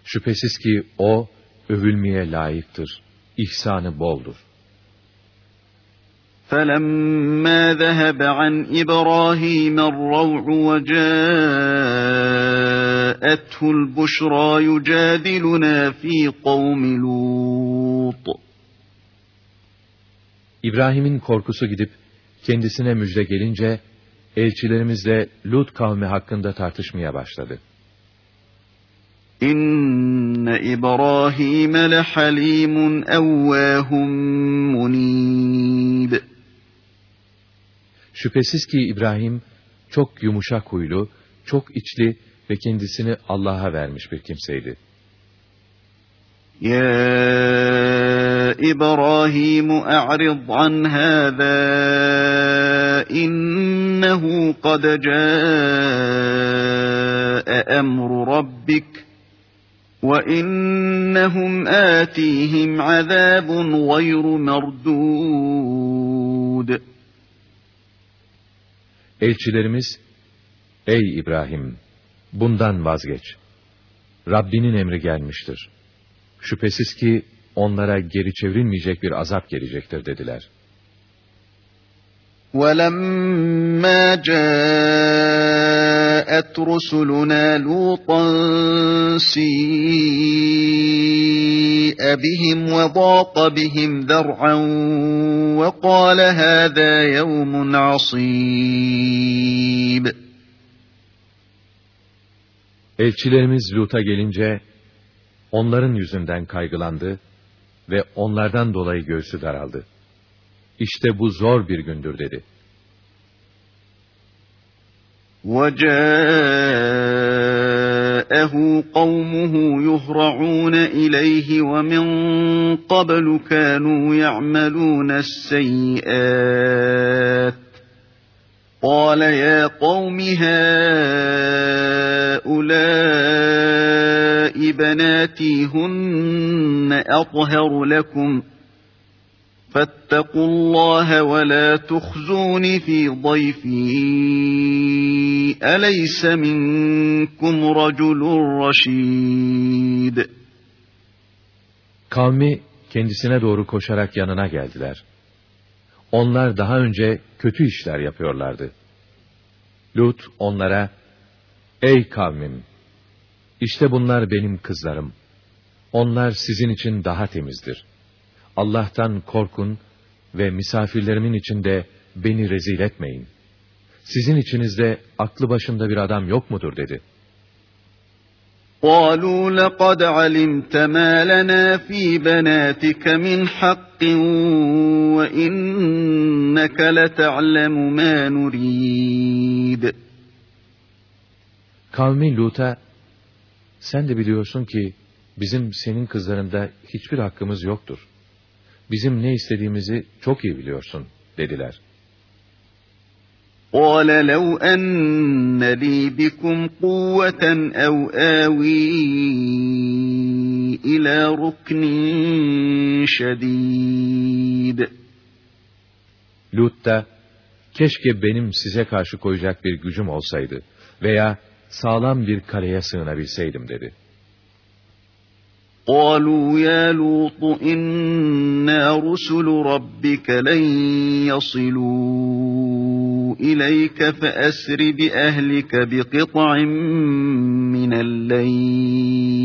Şüphesiz ki O, övülmeye layıktır, ihsanı boldur. فَلَمَّا ذَهَبَ عَنْ إِبْرَاهِيمَ الرَّوْعُ وَجَاءَتْهُ الْبُشْرَى يُجَادِلُنَا فِي قَوْمِ لُوطٍ İbrahim'in korkusu gidip kendisine müjde gelince elçilerimizle Lut kavmi hakkında tartışmaya başladı. İnne İbrahim lehalimun evvahum munib. Şüphesiz ki İbrahim çok yumuşak huylu, çok içli ve kendisini Allah'a vermiş bir kimseydi. Ya İbrahim a'rid an hâzâ innehu kad câe emru rabbik وَإِنَّهُمْ آتِيهِمْ عَذَابٌ غَيْرُ مَرْدُودٍ Elçilerimiz, Ey İbrahim! Bundan vazgeç. Rabbinin emri gelmiştir. Şüphesiz ki onlara geri çevrilmeyecek bir azap gelecektir dediler. وَلَمَّا جَاءَتْ رُسُلُنَا لُوطًا سِيءَ بِهِمْ وَضَاقَ بِهِمْ ذَرْعًا وَقَالَ هَذَا يَوْمٌ عَصِيبٌ Elçilerimiz Lut'a gelince, onların yüzünden kaygılandı ve onlardan dolayı göğsü daraldı. İşte bu zor bir gündür dedi. وَجَاءَهُ قَوْمُهُ يُهْرَعُونَ إِلَيْهِ وَمِنْ قَبْلُ كَانُوا يَعْمَلُونَ السَّيِّئَاتِ قال يا قوم هؤلاء بَنَاتِي هُنَّ أَطْهَرُ لَكُمْ ۖ فَاتَّقُوا اللّٰهَ وَلَا تُخْزُونِ ف۪ي ضَيْفِي أَلَيْسَ مِنْكُمْ رَجُلٌ رَشِيدٌ Kavmi kendisine doğru koşarak yanına geldiler. Onlar daha önce kötü işler yapıyorlardı. Lut onlara, Ey kavmim! İşte bunlar benim kızlarım. Onlar sizin için daha temizdir. Allah'tan korkun ve misafirlerimin içinde beni rezil etmeyin. Sizin içinizde aklı başında bir adam yok mudur dedi. قالوا لقد علمت ما لنا في بناتك من حق وإنك لتعلم ما نريد Kavmi Lut'a, sen de biliyorsun ki bizim senin kızlarında hiçbir hakkımız yoktur bizim ne istediğimizi çok iyi biliyorsun, dediler. قَالَ لَوْ أَنَّ لِي بِكُمْ قُوَّةً أَوْ آوِي إِلَى رُكْنٍ شَدِيدٍ Lut da, keşke benim size karşı koyacak bir gücüm olsaydı veya sağlam bir kaleye sığınabilseydim dedi. قالوا يا لوط إنا رسل ربك لن يصلوا إليك فأسر بأهلك بقطع من الليل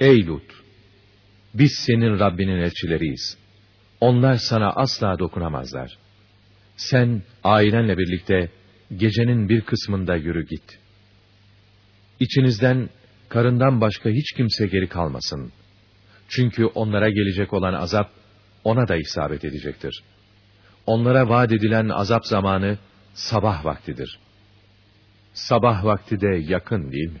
Ey Lut! Biz senin Rabbinin elçileriyiz. Onlar sana asla dokunamazlar. Sen ailenle birlikte gecenin bir kısmında yürü git. İçinizden karından başka hiç kimse geri kalmasın. Çünkü onlara gelecek olan azap ona da isabet edecektir. Onlara vaat edilen azap zamanı sabah vaktidir. Sabah vakti de yakın değil mi?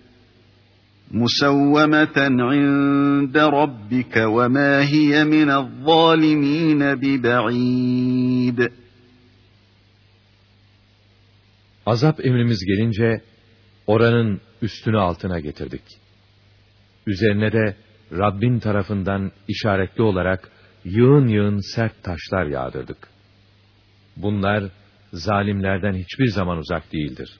مُسَوَّمَةً عِندَ رَبِّكَ وَمَا هِيَ مِنَ الظَّالِمِينَ بِبَعِيدٍ Azap emrimiz gelince oranın üstünü altına getirdik. Üzerine de Rabbin tarafından işaretli olarak yığın yığın sert taşlar yağdırdık. Bunlar zalimlerden hiçbir zaman uzak değildir.''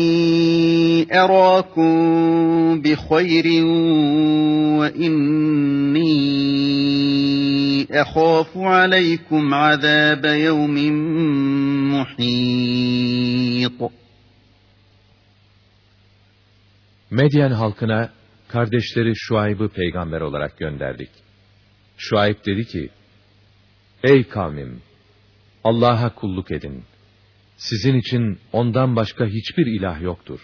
أراكم بخير وإني أخاف عليكم عذاب يوم محيط Medyen halkına kardeşleri Şuayb'ı peygamber olarak gönderdik. Şuayb dedi ki, Ey kavmim! Allah'a kulluk edin. Sizin için ondan başka hiçbir ilah yoktur.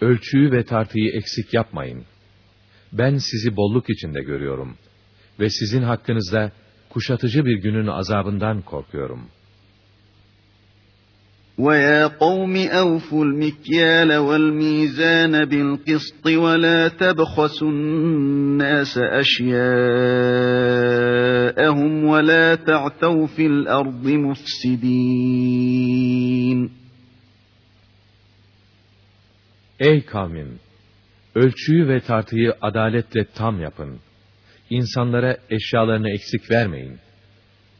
Ölçüyü ve tartıyı eksik yapmayın. Ben sizi bolluk içinde görüyorum ve sizin hakkınızda kuşatıcı bir günün azabından korkuyorum. وَيَا قَوْمِ أَوْفُوا الْمِكْيَالَ وَالْمِيزَانَ بِالْقِسْطِ وَلَا تَبْخَسُوا النَّاسَ أَشْيَاءَهُمْ وَلَا تَعْتَوْا فِي الْأَرْضِ مُفْسِدِينَ Ey kavmim! Ölçüyü ve tartıyı adaletle tam yapın. İnsanlara eşyalarını eksik vermeyin.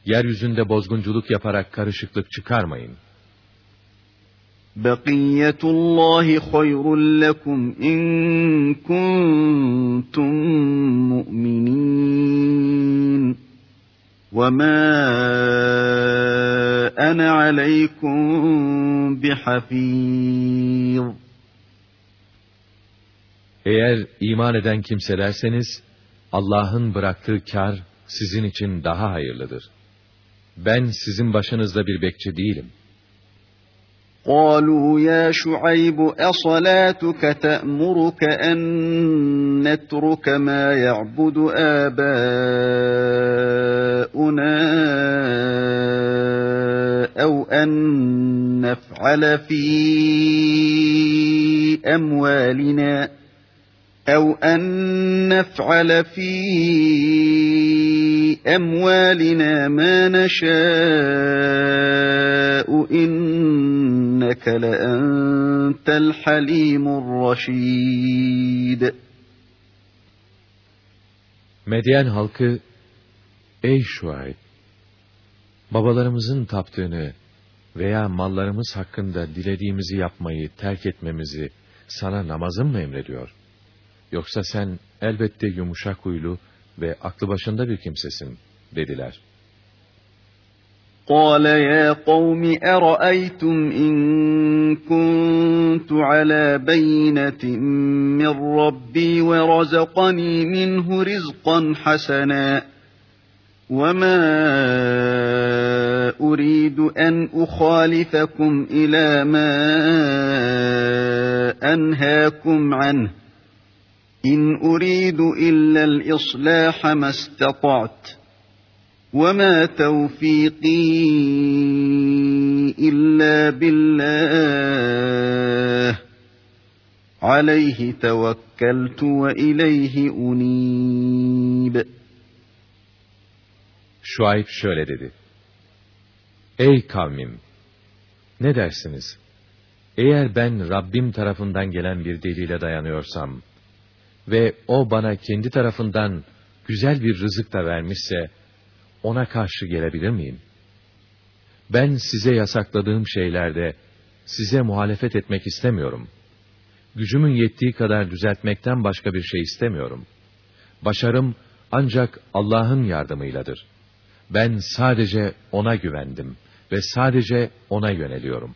Yeryüzünde bozgunculuk yaparak karışıklık çıkarmayın. بَقِيَّةُ اللّٰهِ خَيْرٌ لَكُمْ اِنْ كُنْتُمْ مُؤْمِنِينَ وَمَا أَنَا عَلَيْكُمْ بِحَفِيظٍ Eğer iman eden kimselerseniz, Allah'ın bıraktığı kar sizin için daha hayırlıdır. Ben sizin başınızda bir bekçi değilim. قالوا يا شعيب أصلاتك تأمرك أن نترك ما يعبد آباؤنا أو أن نفعل في أموالنا أو أن نفعل في أموالنا ما نشاء إنك لأنت الحليم الرشيد Medyen halkı, Ey Şuayb! Babalarımızın taptığını veya mallarımız hakkında dilediğimizi yapmayı terk etmemizi sana namazın mı emrediyor? Yoksa sen elbette yumuşak huylu ve aklı başında bir kimsesin, dediler. قال يا قوم أرأيتم إن كنت على بينة من ربي ورزقني منه رزقا حسنا وما أريد أن أخالفكم إلى ما أنهاكم عنه إن أريد إلا الإصلاح ما استطعت وما توفيقي إلا بالله عليه توكلت وإليه أنيب Şuayb şöyle dedi. Ey kavmim! Ne dersiniz? Eğer ben Rabbim tarafından gelen bir delile dayanıyorsam ve o bana kendi tarafından güzel bir rızık da vermişse, ona karşı gelebilir miyim? Ben size yasakladığım şeylerde size muhalefet etmek istemiyorum. Gücümün yettiği kadar düzeltmekten başka bir şey istemiyorum. Başarım ancak Allah'ın yardımıyladır. Ben sadece O'na güvendim ve sadece O'na yöneliyorum.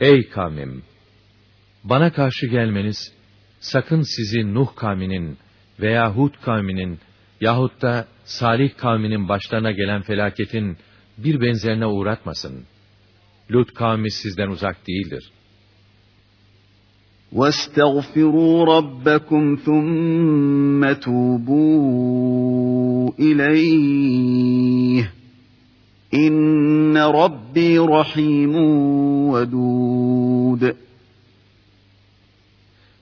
Ey kavmim! Bana karşı gelmeniz, sakın sizi Nuh kavminin veya Hud kavminin yahut da Salih kavminin başlarına gelen felaketin bir benzerine uğratmasın. Lut kavmi sizden uzak değildir. وَاسْتَغْفِرُوا رَبَّكُمْ ثُمَّ تُوبُوا إِلَيْهِ İnne Rabbi rahimun vedud.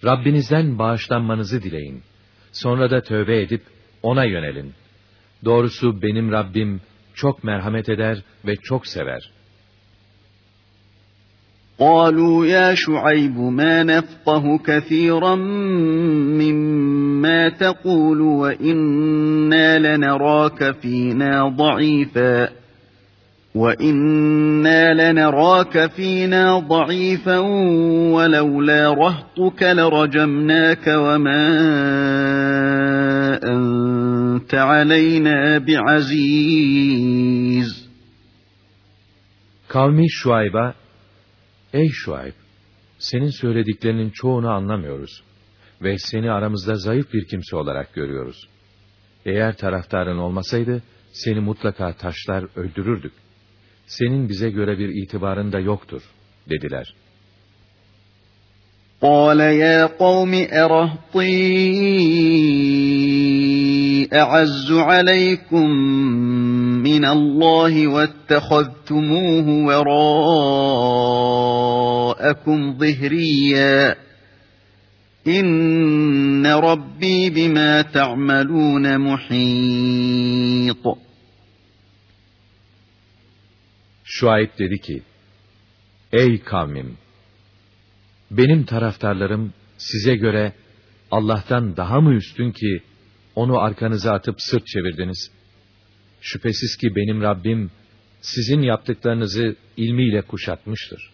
Rabbinizden bağışlanmanızı dileyin. Sonra da tövbe edip ona yönelin. Doğrusu benim Rabbim çok merhamet eder ve çok sever. قالوا يا شعيب ما نفقه كثيرا مما تقول وإنا لنراك فينا ضعيفاً وَإِنَّا لَنَرَاكَ فِينَا ضَعِيفًا وَلَوْلَا رَهْطُكَ لَرَجَمْنَاكَ وَمَا أَنْتَ عَلَيْنَا بِعَز۪يزٍ Kavmi Şuayb'a, Ey Şuayb, senin söylediklerinin çoğunu anlamıyoruz ve seni aramızda zayıf bir kimse olarak görüyoruz. Eğer taraftarın olmasaydı, seni mutlaka taşlar öldürürdük senin bize göre bir itibarın da yoktur, dediler. قال يا قوم أرهطي أعز عليكم من الله واتخذتموه وراءكم ظهريا إن ربي بما تعملون محيط Şuayb dedi ki, Ey kavmim! Benim taraftarlarım size göre Allah'tan daha mı üstün ki onu arkanıza atıp sırt çevirdiniz? Şüphesiz ki benim Rabbim sizin yaptıklarınızı ilmiyle kuşatmıştır.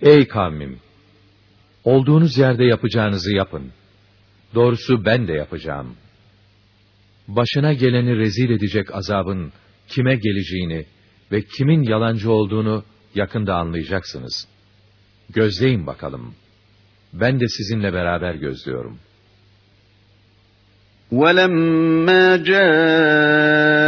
Ey kavmim! Olduğunuz yerde yapacağınızı yapın. Doğrusu ben de yapacağım. Başına geleni rezil edecek azabın kime geleceğini ve kimin yalancı olduğunu yakında anlayacaksınız. Gözleyin bakalım. Ben de sizinle beraber gözlüyorum. وَلَمَّا جَاءَ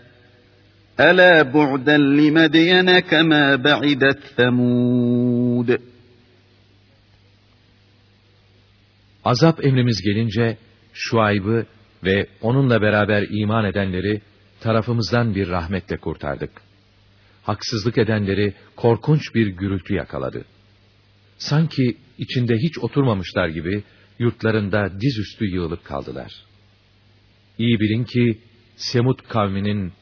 Ela bu'den limedyene kema ba'idet semud. Azap emrimiz gelince Şuayb'ı ve onunla beraber iman edenleri tarafımızdan bir rahmetle kurtardık. Haksızlık edenleri korkunç bir gürültü yakaladı. Sanki içinde hiç oturmamışlar gibi yurtlarında dizüstü yığılıp kaldılar. İyi bilin ki Semut kavminin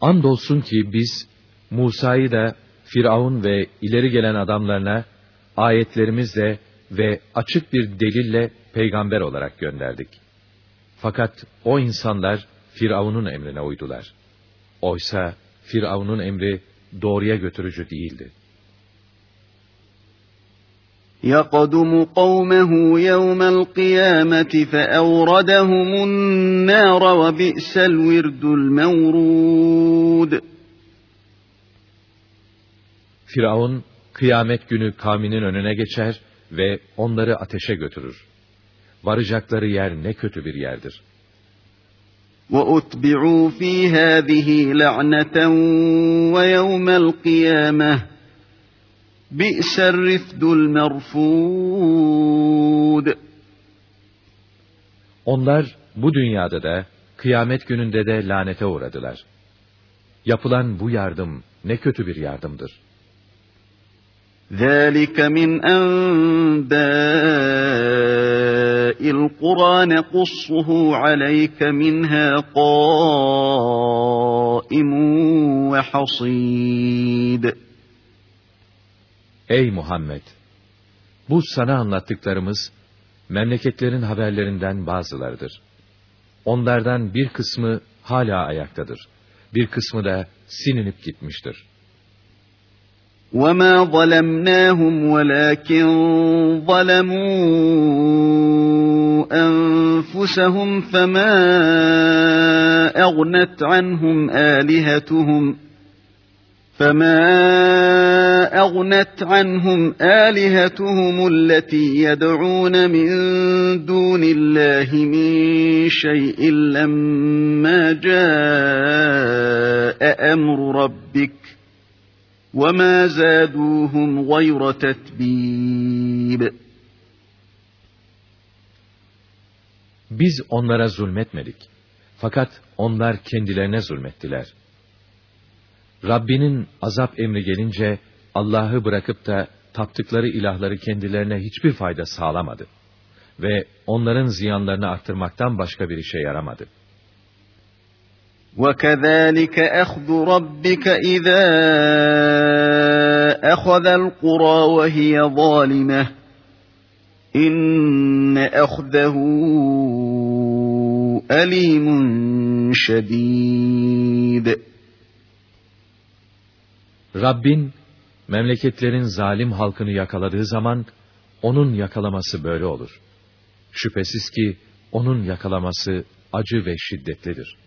Andolsun ki biz Musa'yı da Firavun ve ileri gelen adamlarına ayetlerimizle ve açık bir delille peygamber olarak gönderdik. Fakat o insanlar Firavun'un emrine uydular. Oysa Firavun'un emri doğruya götürücü değildi. يَقَدُمُ قَوْمَهُ يَوْمَ الْقِيَامَةِ فَأَوْرَدَهُمُ النَّارَ وَبِئْسَ الْوِرْدُ الْمَوْرُودُ Firavun, kıyamet günü kavminin önüne geçer ve onları ateşe götürür. Varacakları yer ne kötü bir yerdir. وَأُتْبِعُوا فِي هَذِهِ لَعْنَةً وَيَوْمَ الْقِيَامَةِ بِئْسَ الرِّفْدُ الْمَرْفُودُ Onlar bu dünyada da, kıyamet gününde de lanete uğradılar. Yapılan bu yardım ne kötü bir yardımdır. ذَٰلِكَ مِنْ أَنْبَاءِ الْقُرَى نَقُصُّهُ عَلَيْكَ مِنْهَا قَائِمٌ وَحَصِيدٌ Ey Muhammed! Bu sana anlattıklarımız, memleketlerin haberlerinden bazılarıdır. Onlardan bir kısmı hala ayaktadır. Bir kısmı da silinip gitmiştir.'' وَمَا ظَلَمْنَاهُمْ وَلَكِنْ ظَلَمُوا أَنفُسَهُمْ فَمَا أَغْنَتْ عَنْهُمْ آلِهَتُهُمْ فَمَا أَغْنَتْ عَنْهُمْ آلِهَتُهُمُ الَّتِي يَدْعُونَ مِن دُونِ اللَّهِ مِن شَيْءٍ لَّمَّا جَاءَ أَمْرُ رَبِّكَ وَمَا زَادُوهُمْ غَيْرَ تَتْبِيبٍ Biz onlara zulmetmedik. Fakat onlar kendilerine zulmettiler. Rabbinin azap emri gelince Allah'ı bırakıp da taptıkları ilahları kendilerine hiçbir fayda sağlamadı. Ve onların ziyanlarını arttırmaktan başka bir işe yaramadı. وَكَذَٰلِكَ أَخْذُ رَبِّكَ إِذَا أَخَذَ الْقُرَىٰ وَهِيَ ظَالِمَةٌ إِنَّ أَخْذَهُ أَلِيمٌ شَدِيدٌ Rabbin, memleketlerin zalim halkını yakaladığı zaman, onun yakalaması böyle olur. Şüphesiz ki, onun yakalaması acı ve şiddetlidir.''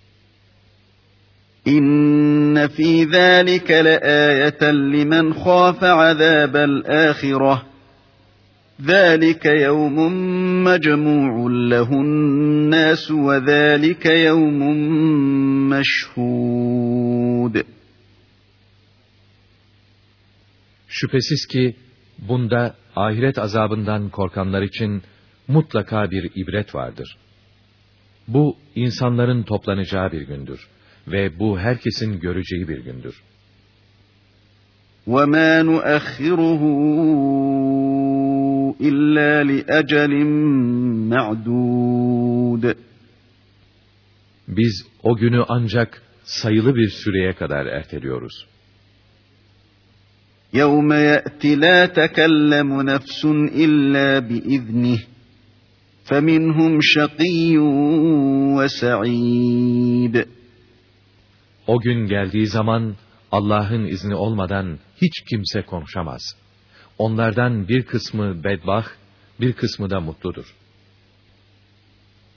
İnne fî zâlike leâyeten limen khâfe azâbel âhireh. ذَٰلِكَ يَوْمٌ مَّجْمُوعٌ لَهُ النَّاسُ وَذَٰلِكَ يَوْمٌ مَّشْهُودٌ Şüphesiz ki bunda ahiret azabından korkanlar için mutlaka bir ibret vardır. Bu insanların toplanacağı bir gündür ve bu herkesin göreceği bir gündür. وَمَا نُؤَخِّرُهُ إِلَّا لِأَجَلٍ مَّعْدُودٍ Biz o günü ancak sayılı bir süreye kadar erteliyoruz. يَوْمَ يَأْتِ لَا تَكَلَّمُ نَفْسٌ إِلَّا بِإِذْنِهِ فَمِنْهُمْ شَقِيٌّ وَسَعِيدٌ O gün geldiği zaman Allah'ın izni olmadan hiç kimse konuşamaz. Onlardan bir kısmı bedbah, bir kısmı da mutludur.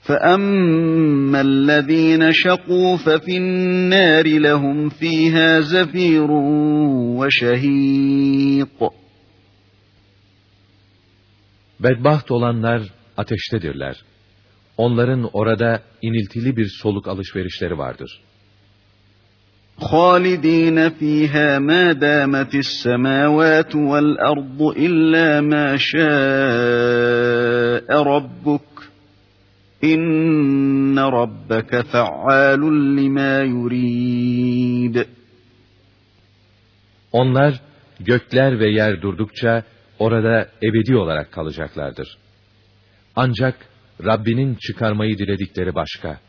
فَأَمَّا الَّذ۪ينَ شَقُوا فَفِي النَّارِ لَهُمْ ف۪يهَا زَف۪يرٌ وَشَه۪يقٌ Bedbaht olanlar ateştedirler. Onların orada iniltili bir soluk alışverişleri vardır. خالدين فيها ما دامت السماوات والأرض إلا ما شاء ربك İnne rabbeke fe'alun lima yurid. Onlar gökler ve yer durdukça orada ebedi olarak kalacaklardır. Ancak Rabbinin çıkarmayı diledikleri başka.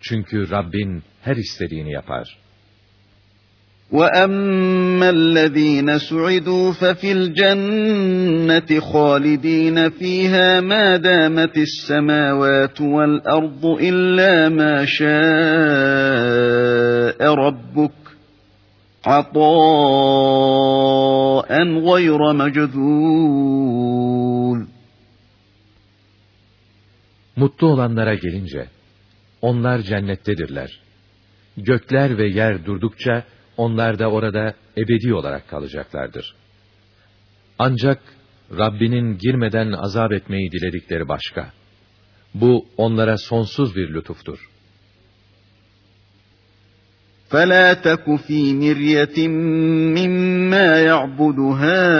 Çünkü Rabbin her istediğini yapar.'' وَأَمَّا الَّذ۪ينَ سُعِدُوا فَفِي الْجَنَّةِ خَالِد۪ينَ ف۪يهَا مَا دَامَتِ السَّمَاوَاتُ وَالْأَرْضُ إِلَّا مَا شَاءَ رَبُّكَ عَطَاءً غَيْرَ مَجْذُوذٍ Mutlu olanlara gelince, onlar cennettedirler. Gökler ve yer durdukça, onlar da orada ebedi olarak kalacaklardır. Ancak Rabbinin girmeden azap etmeyi diledikleri başka. Bu onlara sonsuz bir lütuftur. فَلَا تَكُ ف۪ي مِرْيَةٍ مِّمَّا يَعْبُدُ هَٰؤُلَاءِ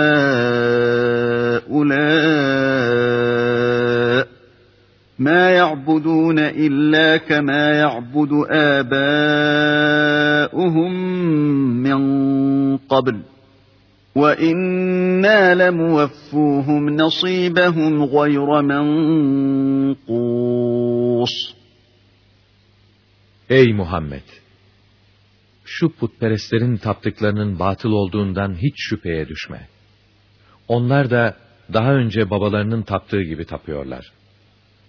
مَا يَعْبُدُونَ إِلَّا كَمَا يَعْبُدُ آبَاؤُهُمْ مِنْ قَبْلُ وَإِنَّا لَمُوَفُّوهُمْ نَصِيبَهُمْ غَيْرَ مَنْقُوصٍ Ey Muhammed! Şu putperestlerin taptıklarının batıl olduğundan hiç şüpheye düşme. Onlar da daha önce babalarının taptığı gibi tapıyorlar.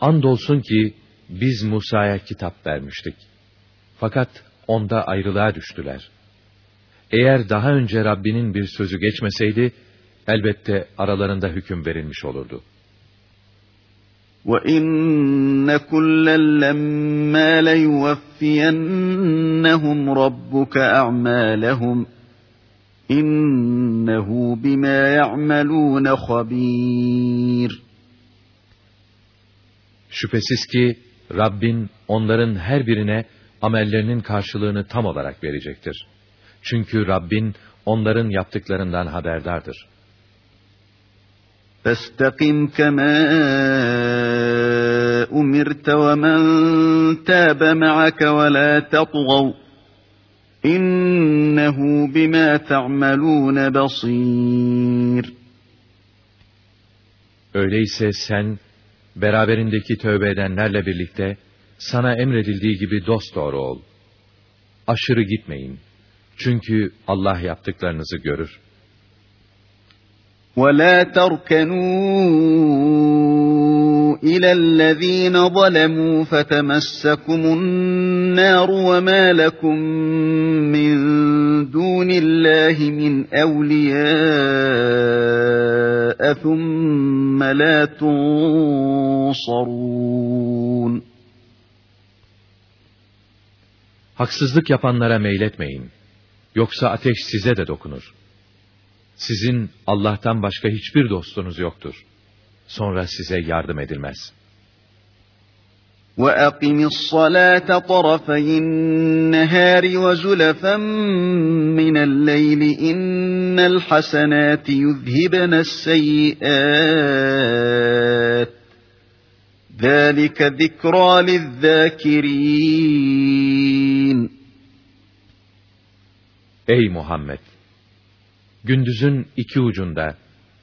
Andolsun ki biz Musa'ya kitap vermiştik. Fakat onda ayrılığa düştüler. Eğer daha önce Rabbinin bir sözü geçmeseydi, elbette aralarında hüküm verilmiş olurdu. وَإِنَّ كُلًّا لَمَّا لَيُوَفِّيَنَّهُمْ رَبُّكَ أَعْمَالَهُمْ إِنَّهُ بِمَا يَعْمَلُونَ خَبِيرٌ Şüphesiz ki Rabbin onların her birine amellerinin karşılığını tam olarak verecektir. Çünkü Rabbin onların yaptıklarından haberdardır. فَاسْتَقِمْ كَمَا أُمِرْتَ وَمَنْ تَابَ مَعَكَ وَلَا تَطْغَوْا إِنَّهُ بِمَا تَعْمَلُونَ بَصِيرٌ Öyleyse sen, beraberindeki tövbe edenlerle birlikte, sana emredildiği gibi dosdoğru ol. Aşırı gitmeyin. Çünkü Allah yaptıklarınızı görür. ولا تركنوا إلى الذين ظلموا فتمسكم النار وما لكم من دون الله من أولياء ثم لا تنصرون Haksızlık yapanlara meyletmeyin. Yoksa ateş size de dokunur. Sizin Allah'tan başka hiçbir dostunuz yoktur. Sonra size yardım edilmez. وَأَقِمِ الصَّلَاةَ طَرَفَيِ النَّهَارِ وَزُلَفًا مِنَ اللَّيْلِ إِنَّ الْحَسَنَاتِ يُذْهِبْنَ السَّيِّئَاتِ ذَٰلِكَ ذِكْرَى لِلذَّاكِرِينَ Ey Muhammed! gündüzün iki ucunda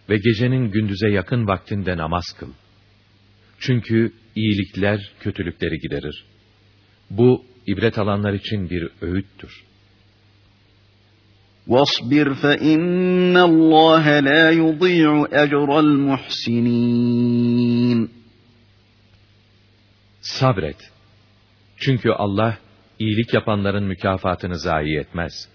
ve gecenin gündüze yakın vaktinde namaz kıl. Çünkü iyilikler kötülükleri giderir. Bu ibret alanlar için bir öğüttür. وَاصْبِرْ فَإِنَّ اللّٰهَ لَا يُضِيعُ أَجْرَ الْمُحْسِنِينَ Sabret. Çünkü Allah iyilik yapanların mükafatını zayi etmez.''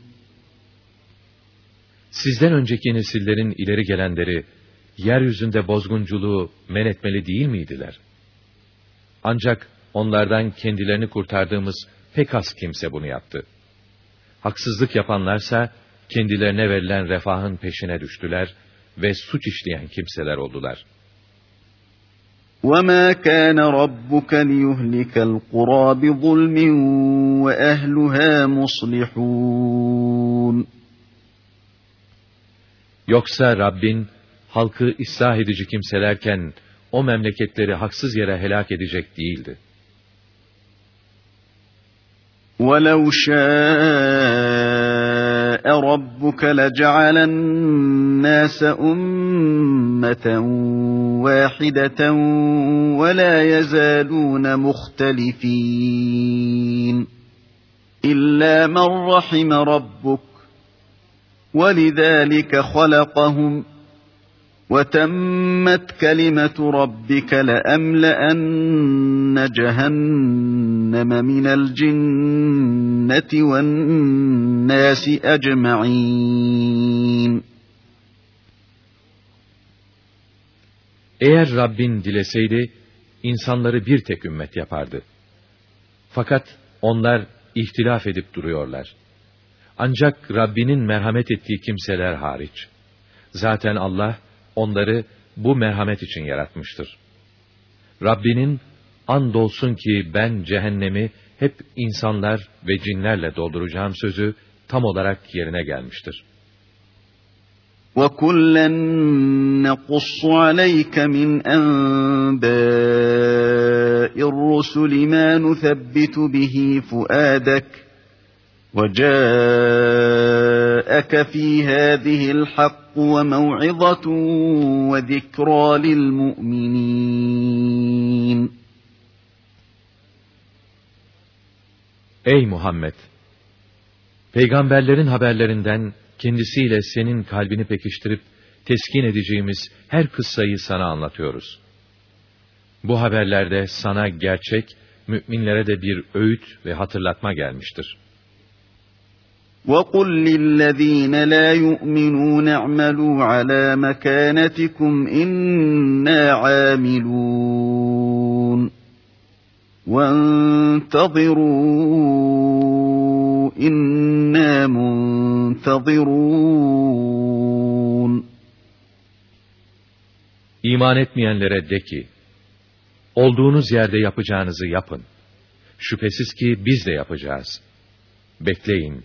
Sizden önceki nesillerin ileri gelenleri, yeryüzünde bozgunculuğu men etmeli değil miydiler? Ancak onlardan kendilerini kurtardığımız pek az kimse bunu yaptı. Haksızlık yapanlarsa, kendilerine verilen refahın peşine düştüler ve suç işleyen kimseler oldular. وَمَا كَانَ رَبُّكَ لِيُهْلِكَ الْقُرَى بِظُلْمٍ وَأَهْلُهَا مُصْلِحُونَ Yoksa Rabbin halkı ıslah edici kimselerken o memleketleri haksız yere helak edecek değildi. وَلَوْ شَاءَ رَبُّكَ لَجَعَلَ النَّاسَ أُمَّةً وَاحِدَةً وَلَا يَزَالُونَ مُخْتَلِفِينَ إِلَّا مَنْ رَحِمَ رَبُّكَ وَلِذَٰلِكَ خَلَقَهُمْ وَتَمَّتْ كَلِمَةُ رَبِّكَ لَأَمْلَأَنَّ جَهَنَّمَ مِنَ الْجِنَّةِ وَالنَّاسِ أَجْمَعِينَ Eğer Rabbin dileseydi, insanları bir tek ümmet yapardı. Fakat onlar ihtilaf edip duruyorlar. Ancak Rabbinin merhamet ettiği kimseler hariç. Zaten Allah onları bu merhamet için yaratmıştır. Rabbinin andolsun ki ben cehennemi hep insanlar ve cinlerle dolduracağım sözü tam olarak yerine gelmiştir. وَكُلًّا نَقُصُّ عَلَيْكَ مِنْ أَنْبَاءِ الرُّسُلِ مَا نُثَبِّتُ بِهِ فُؤَادَكَ وَجَاءَكَ فِي هَذِهِ الْحَقُّ وَمَوْعِظَةٌ وَذِكْرَى لِلْمُؤْمِنِينَ Ey Muhammed! Peygamberlerin haberlerinden kendisiyle senin kalbini pekiştirip teskin edeceğimiz her kıssayı sana anlatıyoruz. Bu haberlerde sana gerçek, müminlere de bir öğüt ve hatırlatma gelmiştir. وَقُلْ لِلَّذ۪ينَ لَا يُؤْمِنُونَ اعْمَلُوا عَلَى مَكَانَتِكُمْ اِنَّا عَامِلُونَ وَانْتَظِرُوا اِنَّا مُنْتَظِرُونَ İman etmeyenlere de ki, olduğunuz yerde yapacağınızı yapın. Şüphesiz ki biz de yapacağız. Bekleyin,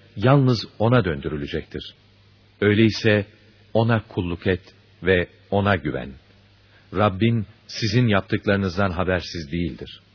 yalnız O'na döndürülecektir. Öyleyse O'na kulluk et ve O'na güven. Rabbin sizin yaptıklarınızdan habersiz değildir.''